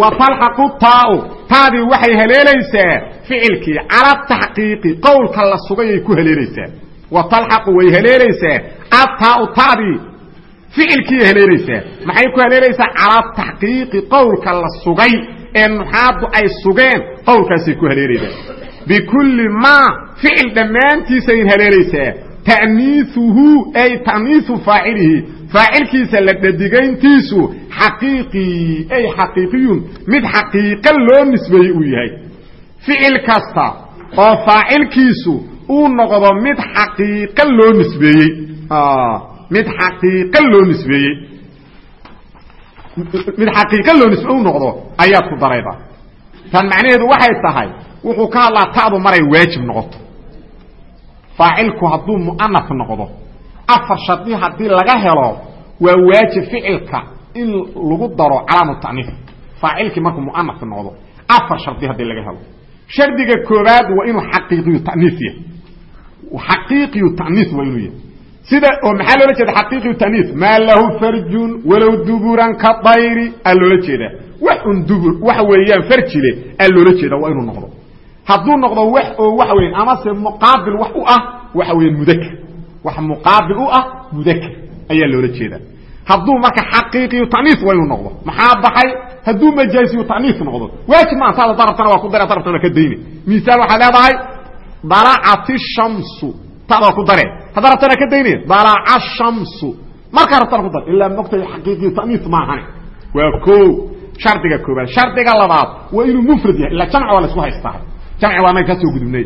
wa talxaqu taau taadii waxay haleelaysaa ficilkii cala taxqiiqi qowlka la sugayay ku haleelaysaa wa talxaqu way haleelaysaa ataau tadii ficilkiiay haleelaysaa maxay ku haleelaysaa cala taxqiiqi qowlka la sugay ee nuxaadu ay sugeen qowlkaasay ku haleelaysaa bikulli maa ficil dhammaantiisayn haleelaysaa ta'niiuhu ay ta'niiu faacilihi faacilkiisa la dhadigayntiisu xaqiiqii ay xaqiiqiyun mid xaqiiqo loo nisbeeyey uu yahay ficil kasta oo faacilkiisu uu noqdo mid xaqiiqo loo nisbeeyey mid xaqiiqo loo nisbeeyey mid xaqiiqo loo nisbe u noqdo ayaad ku darayda tan macnaheedu waxay tahay wuxuu ka hadlaa ta'du maray waajib noqoto. Faacilku hadduu mu'anaf noqdo afar shardi haddii laga helo waa waajib ficilka in lagu daro calaamu ta'niif. Faacilkii markuu mu'anaf noqdo afar shardi haddii laga helo. Shardiga koobaad waa inuu xaqiiqiyu ta'niif yahay. Xaqiiqiyu ta'niif waa inuu yahay. Sida oo maxaa loola jeeda xaqiiqiyu ta'niif? Maa lahu farjun walow duburan ka dayri aa loola jeedaa. Wax un dubur waxa weeyaan farjile aa loola jeeda waa inuu noqdo hadduu noqdo wax oo waxa weya amase muqaabil wax u ah waxa weya mudakr wax muqaabil u ah mudakr ayaa loola jeedaa. Hadduu marka xaqiiqiyu ta'niif waa inuu noqdo maxaa baxay? Hadduu majaaziyu ta'niif noqdo waajib ma antaada darabtana waa ku dare darabtana ka dayne misaal waxaad leedahay dalacati shamsu tada waa ku dare. Hadda rabtana ka dayne dalaca shamsu. Markaa rabtana ku dar ilaa mogtay xaqiiqiyu ta'niif maahane waa ko shardiga koobaad shardiga labaad waa inuu mufrad yahay ilaa jamc waa la isku haystaa jamci waa naga ka soo gudubnay.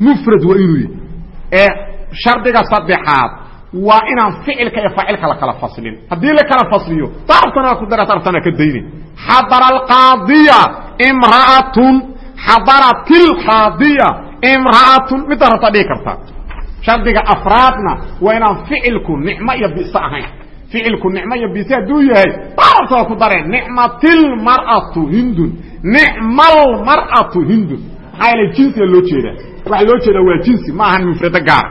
Mufrad waa inuu yahay ee shardiga saddexaad waa inaan ficilka iyo faacilka la kala faslin. Haddii la kala fasliyo darabtana waa ku dare darabtana ka dayne xadara alqaadiya imra'atun. Xadarat ilqaadiya imra'atun. Midda rabta dhihi kartaa shardiga afraadna waa inaan ficilku nicmo iyo bisa ahayn. Ficilku nicmo iyo bise hadduu yahay darabta waa ku dare nicmatilmar'atu hindun. Nicmalmar'atu hindun maxaa jinsiga loo jeedaa? Waxa loo jeedaa waa jinsi. Ma ahan mufrado gaara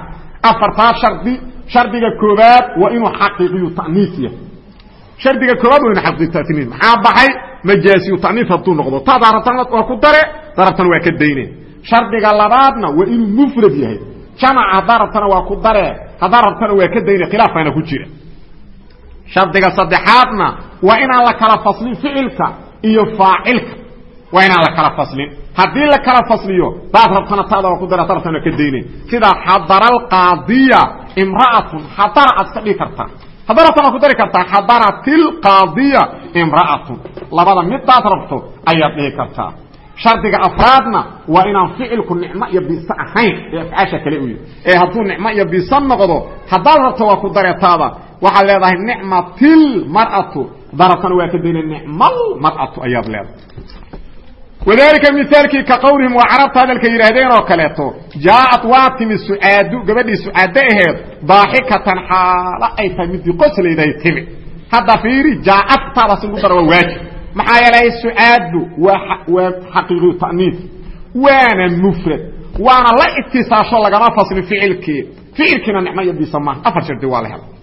afartaa shardi. Shardiga koobaad waa inuu xaqiiqiyu ta'niif yahay. Shardiga koobaad waa inu xaqiiqiyu ta'niif maxaa baxay? Majaasiyu ta'niif hadduu noqdo. Taada rabtana waa ku dare darabtana waa ka dayne. Shardiga labaadna waa inuu mufrad yahay. Jamac haddaa rabtana waa ku dare haddaa rabtana waa ka dayne. Khilaafkaana ku jira. Shardiga saddexaadna waa inaan la kala faslin ficilka iyo faacilka waa inaan la kala faslin. Haddii la kala fasliyo daad rabtana taada waa ku dare hadda rabtana ka dayne sida xadara alqaadiya imra'atun xadara aad iska dhigi kartaa. Hadda rabtana ku dari kartaa xadarat ilqaadiya imra'atun. Labada midaad rabto ayaad dhihi kartaa. Shardiga afraadna waa inaan ficilku nicmo iyo biise ahayn ee afcaasha kale u yahy ee hadduu nicmo iyo biise noqdo haddaad rabto waa ku dareetaada waxaad leedahay nicmatilmar'atu darabtana waa ka dayna nicmalmar'atu ayaad leedahay wadalika mithaalkii ka qowlihim waa carabta hadalka yidhaahdeen oo kaleeto. Jaaءat waa timi sucaadu gabadhii sucaado aheed daaxikatan xaalo ay tahay midii qoslayday timi. Hadda fiiri jaaad taadaas in ku dara waa waajib. Maxaa yeelay sucaadu waa waa xaqiiqiyu ta'niif waana mufrad waana la itisaasho lagama faslin ficilkii. Ficilkiina nicmo bisa maaha afar shardi waa la hela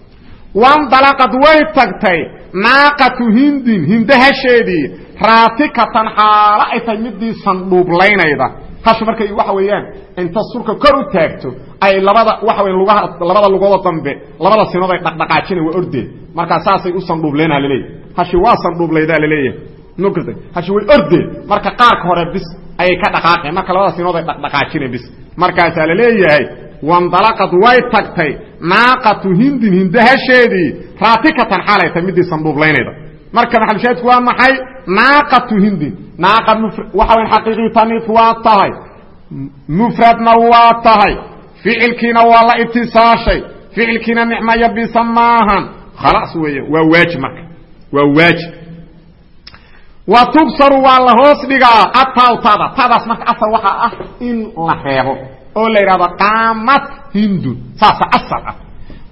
wandalaqad way tagtay naaqatu hindin hindahasheedii raatikatan xaalo ay tahay midii sandhuublaynayda hashu markay waxa weeyaan inta surka kor u taagto ay labada waxa weya lugaha labada lugooda dambe labada sinood ay dhaqdhaqaajina waa ordeen markaa saasay u sandhuubleenaa la leeyahay hashi waa sandhuublaydaa la leeyahay nugartay hashi way ordeen marka qaarka hore bis ayay ka dhaqaaqeen. Marka labada sinood ay dhaqdhaqaajina bis wandalaqad way tagtay naaqatu hindin hindahasheedii raatikatan xaalay tahay midii sandhuublaynayda marka maxalushaadku waa maxay? Naaqatu hindin. Naaqa waxa weya xaqiiqiyu taniif waa tahay. Mufradna waa tahay. Ficilkiina waa la itisaashay ficilkiina nicmaya bisa maahan. Khalaas weeya waa wa tubsaru waa la hoos dhigaa ataw tada. Tadaas marka asal waxaa ah in la reebo oo la yidhahdo qaamat hindun saasa asal ah.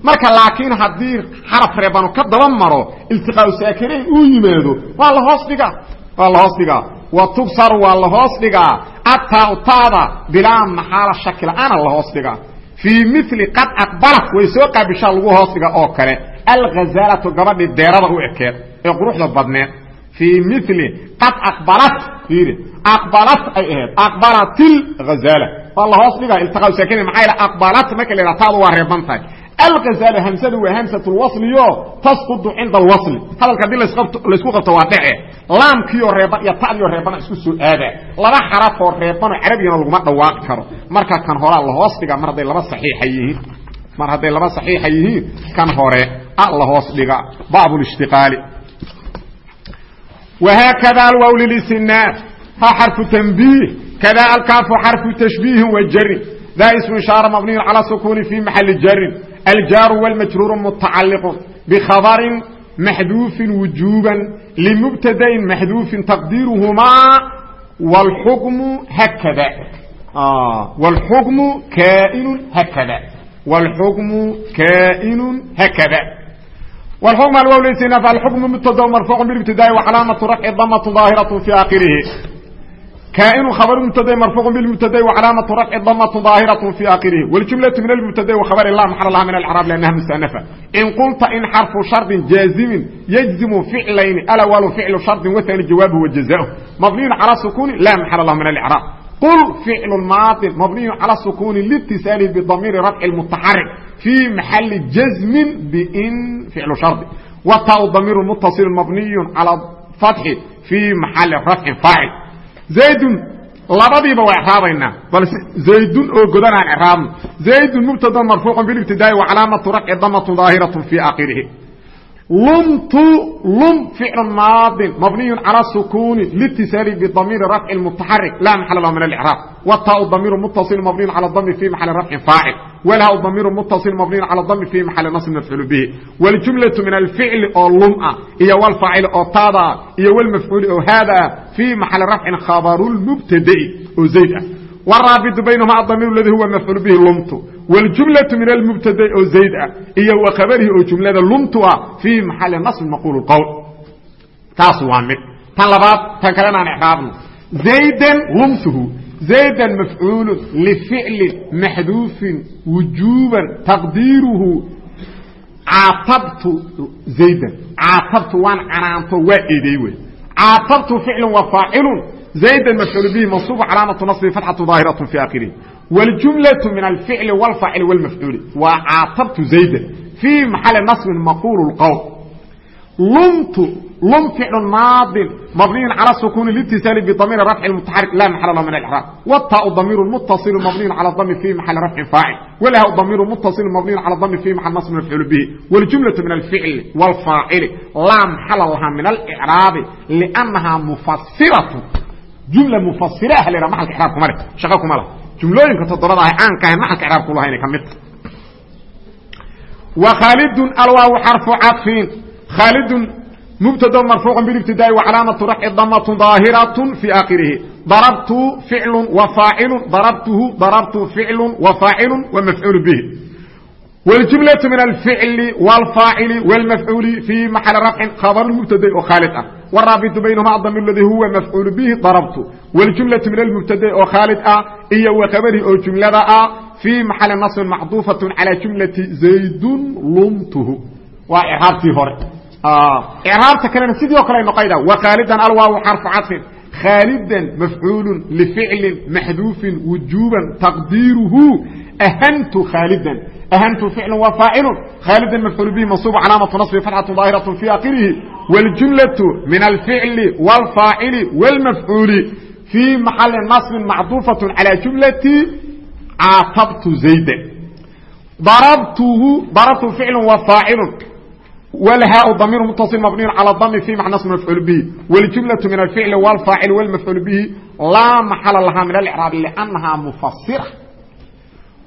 Marka laakiin haddii xaraf reebanu ka daba maro iltiqaau saakirayn uu yimaado waa la hoos dhigaa. Waa la hoos dhigaa. Wa tugsaru waa la hoos dhigaa ataa taada bilaa maxaala shaki la'aana la hoos dhigaa. Fii mili qad aqbalat way soo qaabishaa lagu hoos dhiga oo kale. Alghazaalatu gabadhii deerada u ekeed ee quruxda badneed fii mili qad aqbalat fiiri aqbalat ay ahayd aqbalatil ghazaala waa la hoos dhigaa iltiqaa saakinayn maxaa aqbalat marka la yidhaha taadu waa reeban tahay alghazal hamsadu waa hamsat lwasliyo tasqudu cinda alwasli hadalka haddii laysku qabto waa dhece laamkiioo reeban iyo ta'dioo reebana isku soo aada laba xarafoo reebanoo carabigana laguma dhawaaqi karo marka kan horea lahoos dhiga mar hadday laba saxiixa yihiin mar hadday laba saxiixa yihiin kan hore a lahoos dhiga bab lishtiqaali وhkda alww lلsناaf ha xarفu تنbيه kda alkaafu xarفu تشhبيihi وjri da sم iشhaaرة مبنiي عalى السkون في محaل jri الjاar والmجrوur متacaliq بkhabr maxduufi وujuba لmbtadain maxduufi تqdiirهmaa واlxukmu hakda واlxukmu kainu hakda واlxukmu kainu wlxukma wawlaysayna faalxukmu mubtada marfuucu bilibtidaai wacalaamatu rafci damatu daahiratu fi aakirihi kaainu khabaru mubtadai marfuucu bilmubtadai wacalaamatu rafci damatu daahiratu fi aakirihi wljumlatu min almubtadai wakhabari la maxal laha min alcraab liannaha mustanafa in qulta in xarfu shardin jaazimin yajzimu ficlayni alawalu ficlu shardin waani jawaabuhu wa jazaahu mabniyun calaa sukuni la maxal lah min alcraab قل فعل الماضي مبني على السكون لاتصاله بضمير رفع المتحرك في محل جزم بإن فعل شرط وتاء ضمير متصل مبني على فتح في محل رفع فاعل زيد labadiiba waa icraabaynaa bal zaydun oo godan aan icraabno zaydun mubtada marfuuc bilibtidaa'i wa calaamatu rafci damatun daahiraة fi akhirihi lumtu lum ficl maadin mabniy calى sukuni lاtisaali bdamiiri rafci mutaxarik la maxal lah min اlcraab wtaau damiiru mutaصil mabniy calى dami fi maxali rafcin faacil walha damiiru mutaصil mabniy calى dami fi maxali nasb mafcuul bihi wاljumlaةu min alficli oo lum ah iyo wlfaacili oo taada iyo wlmafcuuli oo haada fi maxali rafcin khabaru lmubtada'i oo zayd ah wraabitu baynahuma adamiir ladii huwa mafcuul bihi lumtu wاljumlaةu min almubtada oo zayd ah iyo wa khabarihi oo jumlada lumtu ah fii maxali nasb maquul qowl taas waa mid tan labaad tan kalena aan icraabno zaydan lumtuhu zaydan mafcuulu lificli maxduufin wujuban taqdiiruhu caatabtu zaydan caatabtu waan canaanto waa eedeey wey caatabtu ficlu wa faacilun زayda mafcuul bihi manصub calaamaةu naصbi fatxatu ظaahiraة fi akhirihi wاljumlaة min alficli wاlfaacili wاlmafcuuli waa caatabtu zayda fii maxali naصbin maquul اqowl lumtu lum ficlu maadin mabniyu calى sukuni lاtisaali bdamiiri rafci mutaxarik la maxal lah min اcraab wtaau damiiru mutasilu mabniyu calى dami fi maxali rafcin faacil walha damiiru mutasilu mabniyu calى dami fi maxal naصbi mafcuul bihi wاljumlaة min alficli wاlfaacili laa maxala laha min alcraabi lأnnaha mufasiraة jumla mufasira ah la maalka iraab kuma le shaqo kuma lah jumlooyinka toddobada ah caanka ahayn maxalka iraab ku lahayn ka mid ta wa khaalidun alwaaw xarfu cadfin khaalidun mubtada marfuucu bilibtidaa'i wa calaamatu rafci damatun daahiraة fi aakhirihi darabtu ficlu wa faacilu darabtuhu darabtu ficlu wa faacilu wa mafcuul bihi wاljumlaة min alficli wاlfaacili wاlmafcuuli fii maxali rafcin khabar mubtada oo khaalid ah wraabitu baynahuma adamir ladii huwa mafcuul bihi darabtu wاljumlaةu min almubtada oo khaalid ah iyo wa khabarihi oo jumlada ah fii maxali naصbin macduufaة calى jumlati zaydun lumtuhu waa iraabtii hore iraabta kalena sidii o kale noqayda wkhaalidan alwaaw xarfu cadfin khaalidan mafcuulu lficli maxduufin wujuban taqdiiruhu ahantu khaalidan ahantu ficlu wa faacilu khaalidan mafcuul bihi mansuub calaamatu naصbi fatxatu daahiraة fi akhirihi wاljumlaة min alficli wاlfaacili wاlmafcuuli fii maxali naصbin macduufaة calى jumlati caatabtu zayda darabtuhu darabtu ficlu wa faacilu wlhaa damiir mutaصil mabniy calى dami fi macna mafcuul bihi wاljumlaة min alficli wاlfaacil wاlmafcuul bihi laa maxala lahaa min alcraab lأnnaha mufasira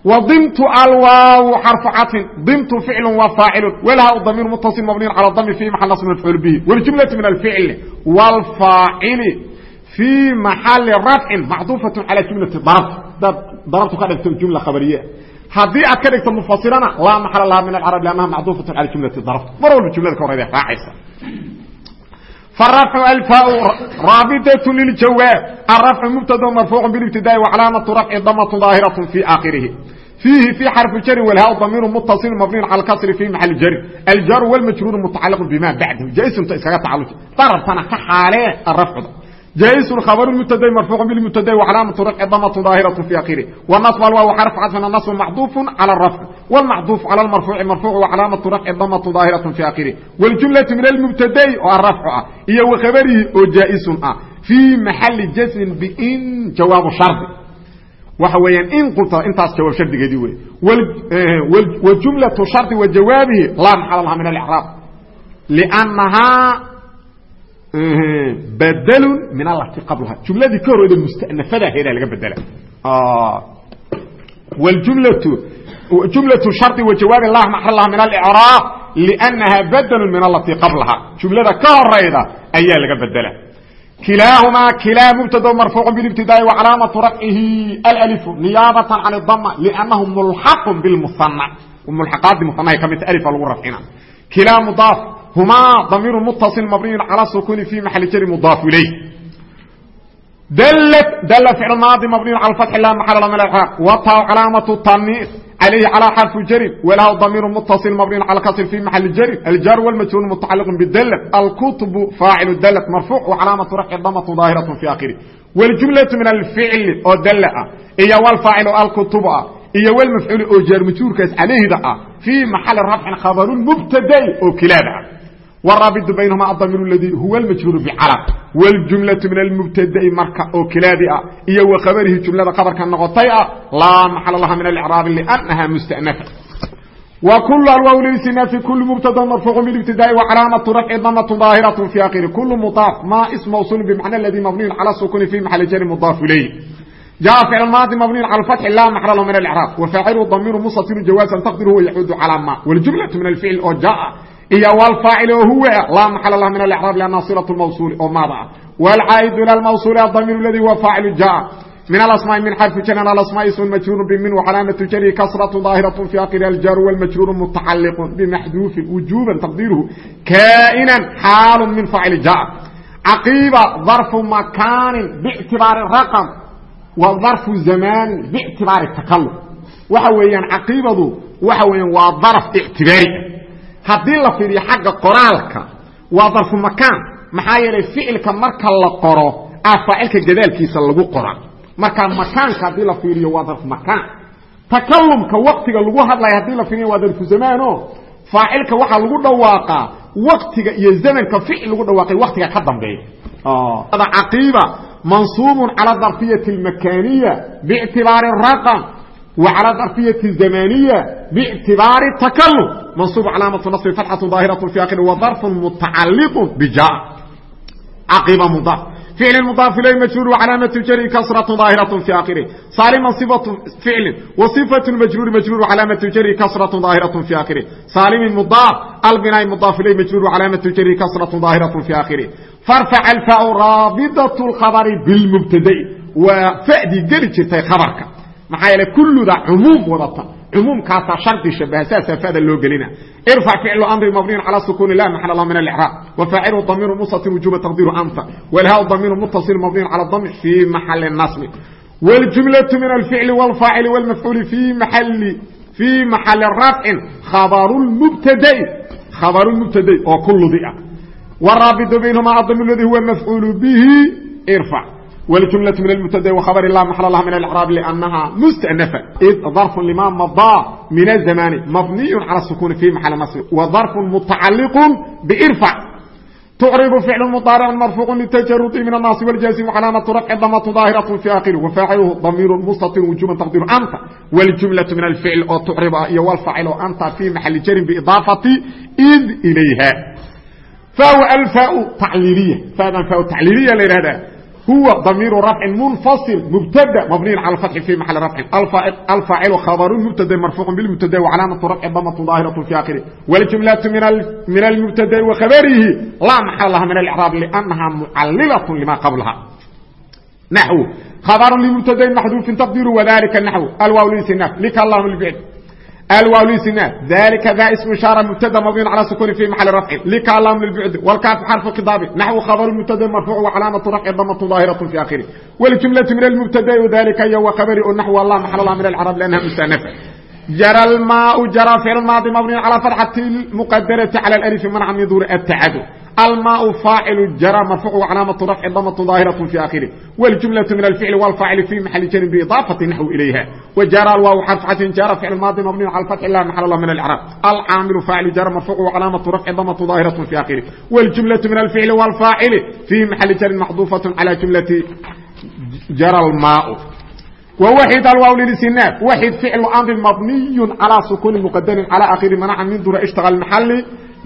وضمت الواو حرف عطف ضمت فعل وفاعل ولها ضمير متصل مبني على الضم في محل نصب مفعول به والجملة من الفعل والفاعل fii maxali rafcin macduufatun calaa jumlati darab hadaad darabtu ka dhigto jumla khabariye haddii aad ka dhigto mufasirana laa maxala laha min alcarab liannaha macduufatun cala jumlati darabta mar walba jumlada ka horeyda raacaysa فرفع الفاء رابطة للجواب الرفع مبتدا مرفوع بالابتداء وعلامة رفع ضمة ظاهرة في آخره فيه في حرف جر والهاء ضمير متصل مبني على الكسر في محل جر الجر والمجرور متعلق بما بعده جائز انت اسكا تعلق طرف انا كحاله الرفع جائز خبر المبتدا مرفوع بالمبتدا وعلامه رفع ضمه ظاهره في اخره والنصب الواو حرف عطف النصب محذوف على الرفع والمحذوف على المرفوع مرفوع وعلامه رفع ضمه ظاهره في اخره والجمله من المبتدا والرفع هي وخبره وجائز في محل جزم بان جواب شرط waxa weeyaan in qulta intaas jawaab shardigeedii wey wajumlaةu shardi wa jawaabihi laa maxala laha min اlإcraab لأnnahaa badl min alati qablaha jumladii ka horeda mustanaadaheeda laga bedela. Ah. Jumla hari wajawaab lah maxalha min aicraab lnaha badl min alati qablaha. Jumlada ka horeyda ayaa laga bedela. Kilaahumaa kilaa mubtado marfuucu bibtidaai wacalaamatu rafcihi alalifu niyaabatan can اdama lnahu mulxaqu bimuan mulaqaadii muanahay kamidta ah alifaa lagu rafcina. Kilaa mudaaf كلا مضاaف هma ضمير متصل مبني على السكون في محل جر مضاaف إليه dلت dل فعل ماضي مبني على الفتح لا محل من الإعراب وtا علامة التنيث عليه على حرف جر وله ضمير متصل مبني على كسر في محل جر الجار والمجرور متعلق بالدلة الكتب فاعل الدلة مرفوع وعلامة رفع ضمة ظاهرة في آخره والجملة من الفعل oo dل iyo والفاaعل الكتب iyo والمفعول oo jaar majruurkaas عليهda في محل رفع خبر مبتدأ oo kilaab wraabidu baynahuma adamiir ladii huwa majruur bicalaq wljumlau min almubtada'i marka oo kilaadi ah iyo wa khabarihi jumlada khabarka noqotay ah laa maxal laha min alcraabi lanaha mustanafa wa kulu alwaaw sinafi kulu mubtada marfuucu bibtidaai wacalaamatu rafci damatun daahiratu fi akhiri kulu mudaaf ma is mawsuulu bimacna aladii mabniyun cala sukuni fi maxali jari mudaaf ilayh jaa ficl maadi mabniyu cala fatxi laa maxala lahu min alcraab wafaacilu damiiru mustatiru jawaasan taqdiru huwa yaxuudu calaa ma wljumlau min alficl oo jaa iyo والفاaعل هو لا محل لha من الإعراب لأنها صلة الموصول oo maad والعاaد إلى الموصول الضمير الذي هو فاaعل جاء من الأسماء من حرف جر الأسماء اسم مجرور بمن وعلامة جره كسرة ظاهرة في آخر الجار والمجرور متعلق بمحذوف وجوبا تقديره كائنا حال من فاعل جاء عقيبة ظرف مكان باعتبار الرقم وظرف زمان باعتبار التكلم waxa weeyaan caqiibadu waxa weeyaan waa darف اعtibaari haddii la fiiriyo xagga qoraalka waa darfu makaan maxaa yeelay ficilka marka la qoro a faacilka gadaalkiisa lagu qora marka makaanka haddii la fiiriyo waa darfu makaan takalumka waktiga lagu hadlaya haddii la fiiriyo waa darfu zamaano faacilka waxaa lagu dhawaaqaa waktiga iyo zamanka ficil lagu dhawaaqay waktiga ka dambeeya caqiiba mansuubun cala darfiyati اlmakaniya biictibaari raqm وعلى ظرفية الزمانية باعتبار التكلم منصوب علامة نصب فتحة ظاهرة في آخر وظرف متعلق بجاء عقب مضاف فعل مضاف إليه مجرور وعلامة الجر كسرة ظاهرة في آخره صالما صفة فعل وصفة المجرور مجرور وعلامة الجر كسرة ظاهرة في آخره صالم مضاف البناء مضاف إليه مجرور وعلامة الجر كسرة ظاهرة في آخره فارفع الفاء رابطة الخبر بالمبتدئ وفأدي قل جرتي خبرك maxaa yeele kulluda cumuum wadata cumuumkaasaa shardi shabaha saasaa fada loo gelina irfac ficlu amri mabniyin calى sukuni la maxal lah min alcraab wafaacilu damiru mustatir wujuba taqdiru anta walhaa damiru mutaصil mabniyin calى dami fi maxali nasbi wاljumlaةu min alficli wاlfaacili wاlmafcuuli fi maali fii maxali rafcin khabaru mubtadai khabaru mubtadai oo kuludi ah waraabidu baynahuma adamir ladi huwa mafcuulu bihi irfac والجملة من المبتدا وخبر الله محل الله من الإعراب لأنها مستأنفة إذ ظرف لما مضى من الزمان مبني على السكون في محل نصب وظرف متعلق بإرفع تعرب فعل مضارع مرفوع للتجرد من الناصب والجازم وعلامة رفع ضمة ظاهرة في آخره وفاعله ضمير مستتر وجوبا تقدير أنت والجملة من الفعل أو تعرب والفاعل أنت في محل جر بإضافة إذ إليها فهو الفاء تعليلية فهذا الفاء تعليلية لهذا huwa damiiru rafcin munfasil mubtada mabniyin cala alfatxi fii maxali rafcin alfaacilu khabarun mubtada marfuucun bilmubtada wacalaamatu rafci damatu daahiratu fi aakhiri waljumlatu min almubtadai wa khabarihi laa maxal laha min alicraab liannaha mucalilatu lima qablaha naxw khabarun limubtadain maxduufin taqdiru wadalika naxw alwaawlisina lika allahuma lficl alwaalsina dalika da ism ishaara mubtada mabniin calى sukuni fi maxali rafcin lika lam lilbucdi wlkaafu xarfu khidaabi naxwu khabaru mubtada marfuuc wacalaamatu rafci damatu daahiratu fi akhirih wاljumlatu min almubtadai dalika iyo wa khabari o naxw allah maxal lah min alcarab lanha musanafa جرى الماء جرى فعل الماضي مبني على فتحة المقدرة على الألف منع من ظهور التعدد الماء فاعل جرى مرفوع وعلامة رفع ضمة ظاهرة في آخره والجملة من الفعل والفاعل في محل جر بإضافة نحو إليها وجرى الواو حرف عطف جرى فعل الماضي مبني على الفتح لا محل الله من الإعراب العامل فاعل جرى مرفوع وعلامة رفع ضمة ظاهرة في آخره والجملة من الفعل والفاعل في محل جر محذوفة على جملة جرى الماء wwaxid alwaaw lilisinaad waxid ficlu amri mabniyu calaa sukuuni muqadarin calaa akhiri manaca min duna ishtaqa maxali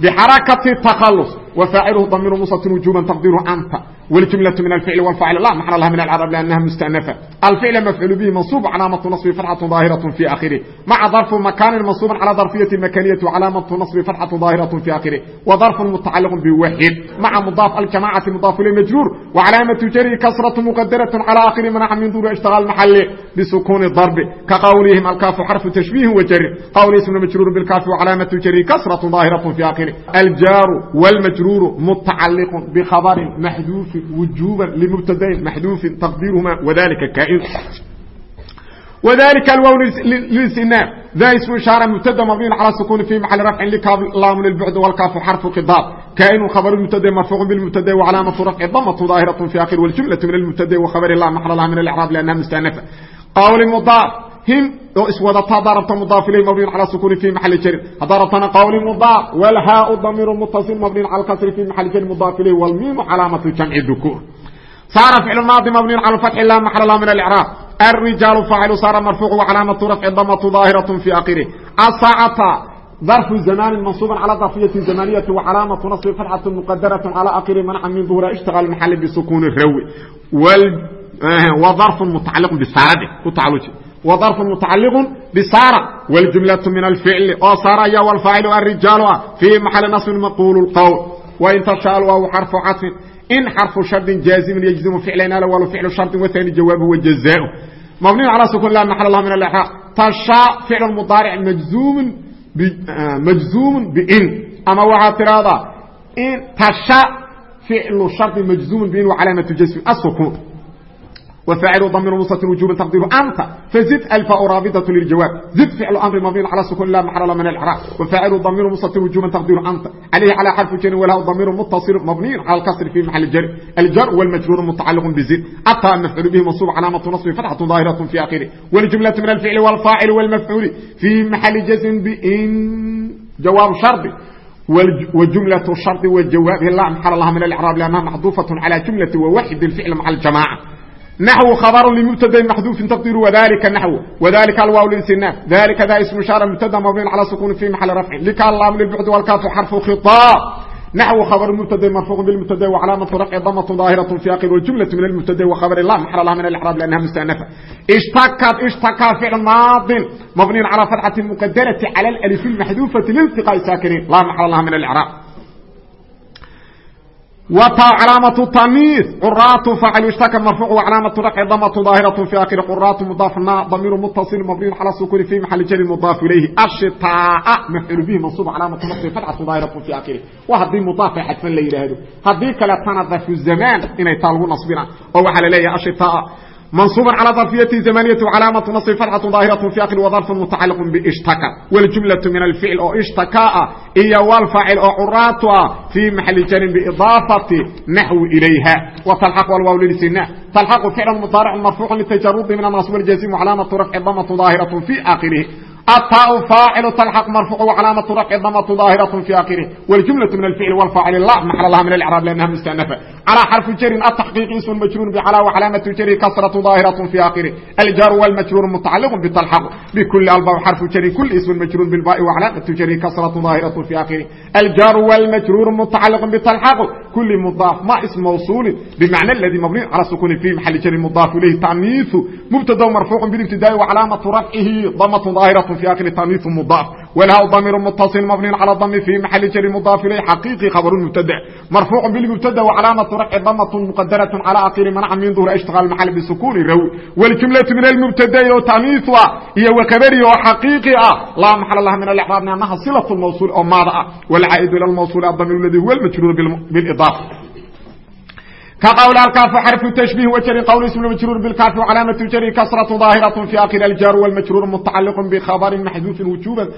bixarakati takalus wafaaciluhu damiiru musatun wujuuban taqdiru anta والجملة من الفعل والفاعل لا محل لها من العرب لأنها مستأنفة الفعل مفعول به منصوب علامة نصب فتحة ظاهرة في آخره مع ظرف مكان منصوب على ظرفية مكانية وعلامة نصب فتحة ظاهرة في آخره وظرف متعلق بوحد مع مضاف الجماعة مضاف إليه مجرور وعلامة جري كسرة مقدرة على آخر منع من دون اشتغال محل بسكون الضرب كقولهم الكاف حرف تشبيه وجر قول اسم مجرور بالكاف وعلامة جري كسرة ظاهرة في آخره الجار والمجرور متعلق بخبر محذوف وجوبا لمبتدا محذوف تقديرهما وذلك كائن وذلك الواو للاستئناف ذا اسم إشارة مبتدا مبني على السكون في محل رفع لكاف اللام للبعد والكاف حرف خطاب كائن خبر المبتدا مرفوع بالمبتدا وعلامة رفع ضمة ظاهرة في آخر والجملة من المبتدا وخبر الله محل لها من الإعراب him oo iswadata hadaa rabta mudaaf ilayh mabniyn calaa fi maxali jarin haddaa rabtana qawli mudaaf walhaau damiiru mutasil mabniyn cala kasri fi maxali jarin mudaaf ilayh walmiimu calaamatu jamci dukuur. Saara ficlu maadi mabniyn cala fatxi laa maxala laha min alicraab alrijaalu faacilu saara marfuuc wacalaamatu rafci damatu daahiratu fi akhirih asaacata darfu zamanin mansuuba cala darfiyati zamaniyati wacalaamatu nasbi fatxatu muqadaraة cala akhiri manca min duhura ishtiqal maxali bisukuuni rawi. Wadarfu eh, mutacaliq bisaaradi ku tacaluji كتعلق وظرف متعلق بصار والجملة من الفعل او صار يا والفاعل الرجال في محل نصب مقول القول وإن تشاء وهو حرف عطف إن حرف شرط جازم يجزم فعلنا الأول فعل شرط والثاني جوابه وجزاؤه مبني على سكون لا محل الله من الإحراء تشاء فعل مضارع مجزوم مجزوم بإن أما وعاطراضا إن تشاء فعل شرط مجزوم بإن وعلامة جزم السكون وفاعل ضمير مستتر وجوبا تقديره انت فزد الف رابطه للجواب زد فعل امر مبني على سكون لا محل من الاعراب وفاعل ضمير مستتر وجوبا تقديره انت عليه على حرف جر وله ضمير متصل مبني على الكسر في محل الجر الجر والمجرور متعلق بزد اتى المفعول به منصوب علامه نصب فتحه ظاهره في اخره والجمله من الفعل والفاعل والمفعول في محل جزم بان جواب شرط وجملة الشرط والجواب لا محل لها من الإعراب لأنها محذوفة على جملة ووحد الفعل مع الجماعة naxwu khabarun limubtadain maxduufin taqdiru wadalika naxw wadalika alwaaw linsinaaf dalika da ismu shaara mubtada mabniin cala sukuuni fi maxali rafci lika allaamu lilbucdi walkaafu xarfu khiaab naxwu khabar mubtadain marfuuqun bilmubtadae waclaamatu rafci damatun daahiratun fi aqib jumlatu min almubtadae wa khabari la maxala laha min alcraab liannaha mustanafa ishtakad ishtakaa ficlu maadin mabniin cala fatxati muqadarati cala alif lmaxduufati liiltiqaai saakiniin la maxala laha min alcraab محل لها من الاعراب وتا علامة التمييز قرات فعل اشتكى مرفوع وعلامة رفع ضمة ظاهرة في آخر قرات مضاف ضمير متصل مبني على السكون في محل جر مضاف إليه الشتاء مفعول به منصوب علامة نصب فتحة ظاهرة في آخره وهذه مضاف حتما لا يرهد هذه كلا تنظف الزمان إن يطالبوا نصبنا أو على لي الشتاء منصوبا على ظرفية زمانية وعلامة نصب فتحة ظاهرة في آخر وظرف متعلق باشتكى والجملة من الفعل أو اشتكاء إيا والفاعل أو عراتها في محل جر بإضافة نحو إليها وتلحق والواو للسناء تلحق فعل مضارع مرفوع للتجرد من النصب الجزم وعلامة رفع ضمة ظاهرة في آخره التاء فاعل تلحق مرفوع وعلامة رفع ضمة ظاهرة في آخره والجملة من الفعل والفاعل الله محل لها من الإعراب لأنها مستأنفة على حرف جر التحقيق اسم مجرور بعلى وعلامة جر كسرة ظاهرة في آخره الجار والمجرور متعلق بالتلحق بكل الباء حرف جر كل اسم مجرور بالباء وعلامة جر كسرة ظاهرة في آخره الجار والمجرور متعلق بالتلحق كل مضاف ما اسم موصول بمعنى الذي مبني على سكون في محل جر مضاف إليه تعنيف مبتدا مرفوع بالابتداء وعلامة رفعه ضمة ظاهرة في آخر تعنيف مضاف wlha damiir mutaصil mabniy calى dami fi maxali jari mudaaf ilay xaqiiqi khabr mubtada marfuuc bاlmubtada wcalaamaةu rafci damaة mqadaraة calى akiri manca min duhr ishtiqal maxal bsukuni rawi wاljumlaةu min almubtada'i oo taniiثa iyo wakabari oo xaqiiqi ah laa maxal lah min alcraab anaha silaة mawsul oo maada ah wlcaaid ilى mawsul adamiir ladi huwa majruur ka qwl alkaafu xarfu tashbih wajrin qowl ismu majruur bilkaafi calaamatu jri kasratu daahiraة fi akhir aljaar wاlmajruur mutacaliq bkhabrin maxduufin wujuban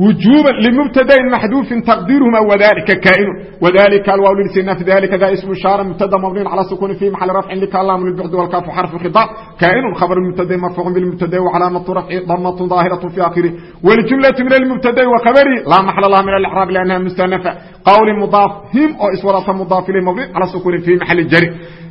وuجوبا لمبتdأ محdوف تقديرهma وذلكa كائن وذلكa الواو للسناف ذلكa ذا اسم إشارة مبتدى مبني على السكون في محل رفع لك اللام للبعد والكاف حرف خطاب كائن خبر المبتدأ مرفوع بالمبتدأ وعلامة رفع ضمة ظاهرة في آخره والجملة من المبتدأ وخبره لا محل لها من الإحراب لأنها مستنفة قول مضاف هم أو اسورة مضاف إليه مبني على السكون في محل الجر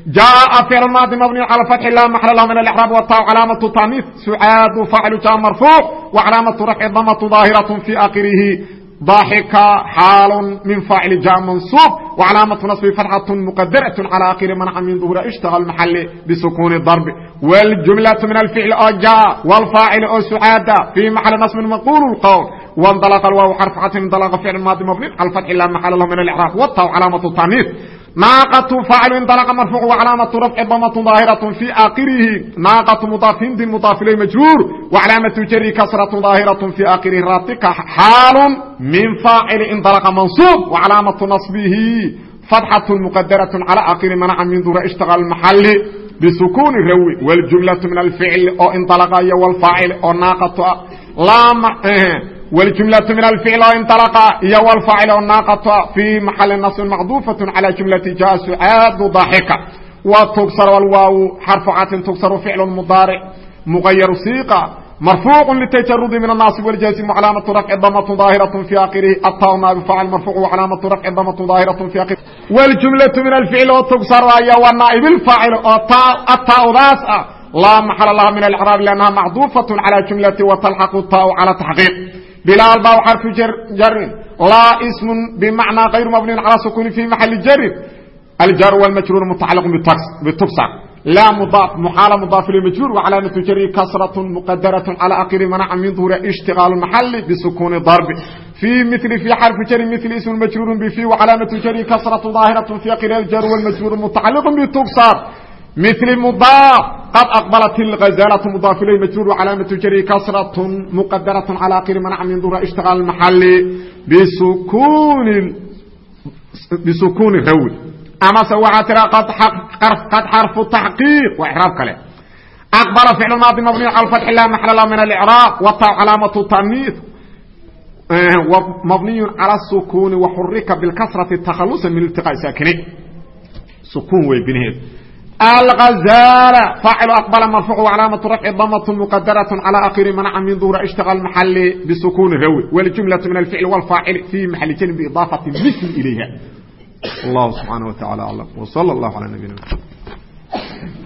جاء فعل ماضي مبني على الفتح لا محل له من الاعراب والتاء علامه التانيث سعاد فاعل جاء مرفوع وعلامه رفع ضمه ظاهره في اخره ضاحك حال من فاعل جاء منصوب وعلامة نصب فتحة مقدرة على آخر منع من ظهور اشتغل المحل بسكون الضرب والجملة من الفعل أو جاء والفاعل أو سعادة في محل نصب مقول القول وانطلق الواو حرف عطف انطلق فعل ماضي مبني على الفتح لا محل له من الاعراب والتاء naaqatu faacil indalaqa marfuuc wacalaamatu rafci damatu daahiratun fii aakhirihi naaqatu mudaaf hindin mudaaf ilay majruur wacalaamatu jari kasratu daahiratun fii aakhirihi raabtika xaalun min faacili indalaqa mansuub wacalaamatu naصbihi fatxatu muqadaratun calaa aakhiri manaca min dura ishtaqa maxali bisukuuni rawi waljumlatu min alficli oo indalaqa iyo walfaacili oo naaqatu ah لا والجملة من الفعل انطلق iyo والفاعل الناقة في محل نصب مcضوفة على جملة جاء سعاad ضاحكة وتكسر والواو حرف عt تكسر فعل مضارع مغير سيقة مرفوع للتجرد من الناصب والجازم علامة رفع ضمة ظاهرة في آخره الطاء نائب فاعل مرفوع وعلامة رفع ضمة ظاهرة في آخره والجملة من الفعل وتكسر iyo والنائب الفاعل الطاء daas لا محل لها من الإعراب لأنها معضوفة على جملة وتلحق الطاء على تحقيق بلال باو حرف جر جر لا اسم بمعنى غير مبني على سكون في محل جر الجر والمجرور متعلق بالتكسر لا مضاف محال مضاف للمجرور وعلامة جره كسرة مقدرة على آخر منع من ظهور اشتغال المحل بسكون ضرب في مثل في حرف جر مثل اسم مجرور بفي وعلامة جره كسرة ظاهرة في آخر الجر والمجرور متعلق بالتكسر مثل مضاف قد أقبلت الغزالة مضاف إليه مجرور وعلامة جره كسرة مقدرة على آخر منع من ظهور اشتغال المحل بسكون بسكون الروي أما سوى ترى قد قد حرف التحقيق وإعراب كله أقبل فعل الماضي مبني على الفتح لا محل له من الإعراب والتاء علامة التأنيث ومبني على السكون وحرك بالكسرة التخلص من التقاء ساكنين سكون ويبنهد الغزال فاعل أقبل مرفوع وعلامة رفع ضمة مقدرة على آخر منع من ظهور اشتغل محل بسكون الروي والجملة من الفعل والفاعل في محل جنب إضافة مثل إليها الله سبحانه وتعالى أعلم وصلى الله على نبينا محمد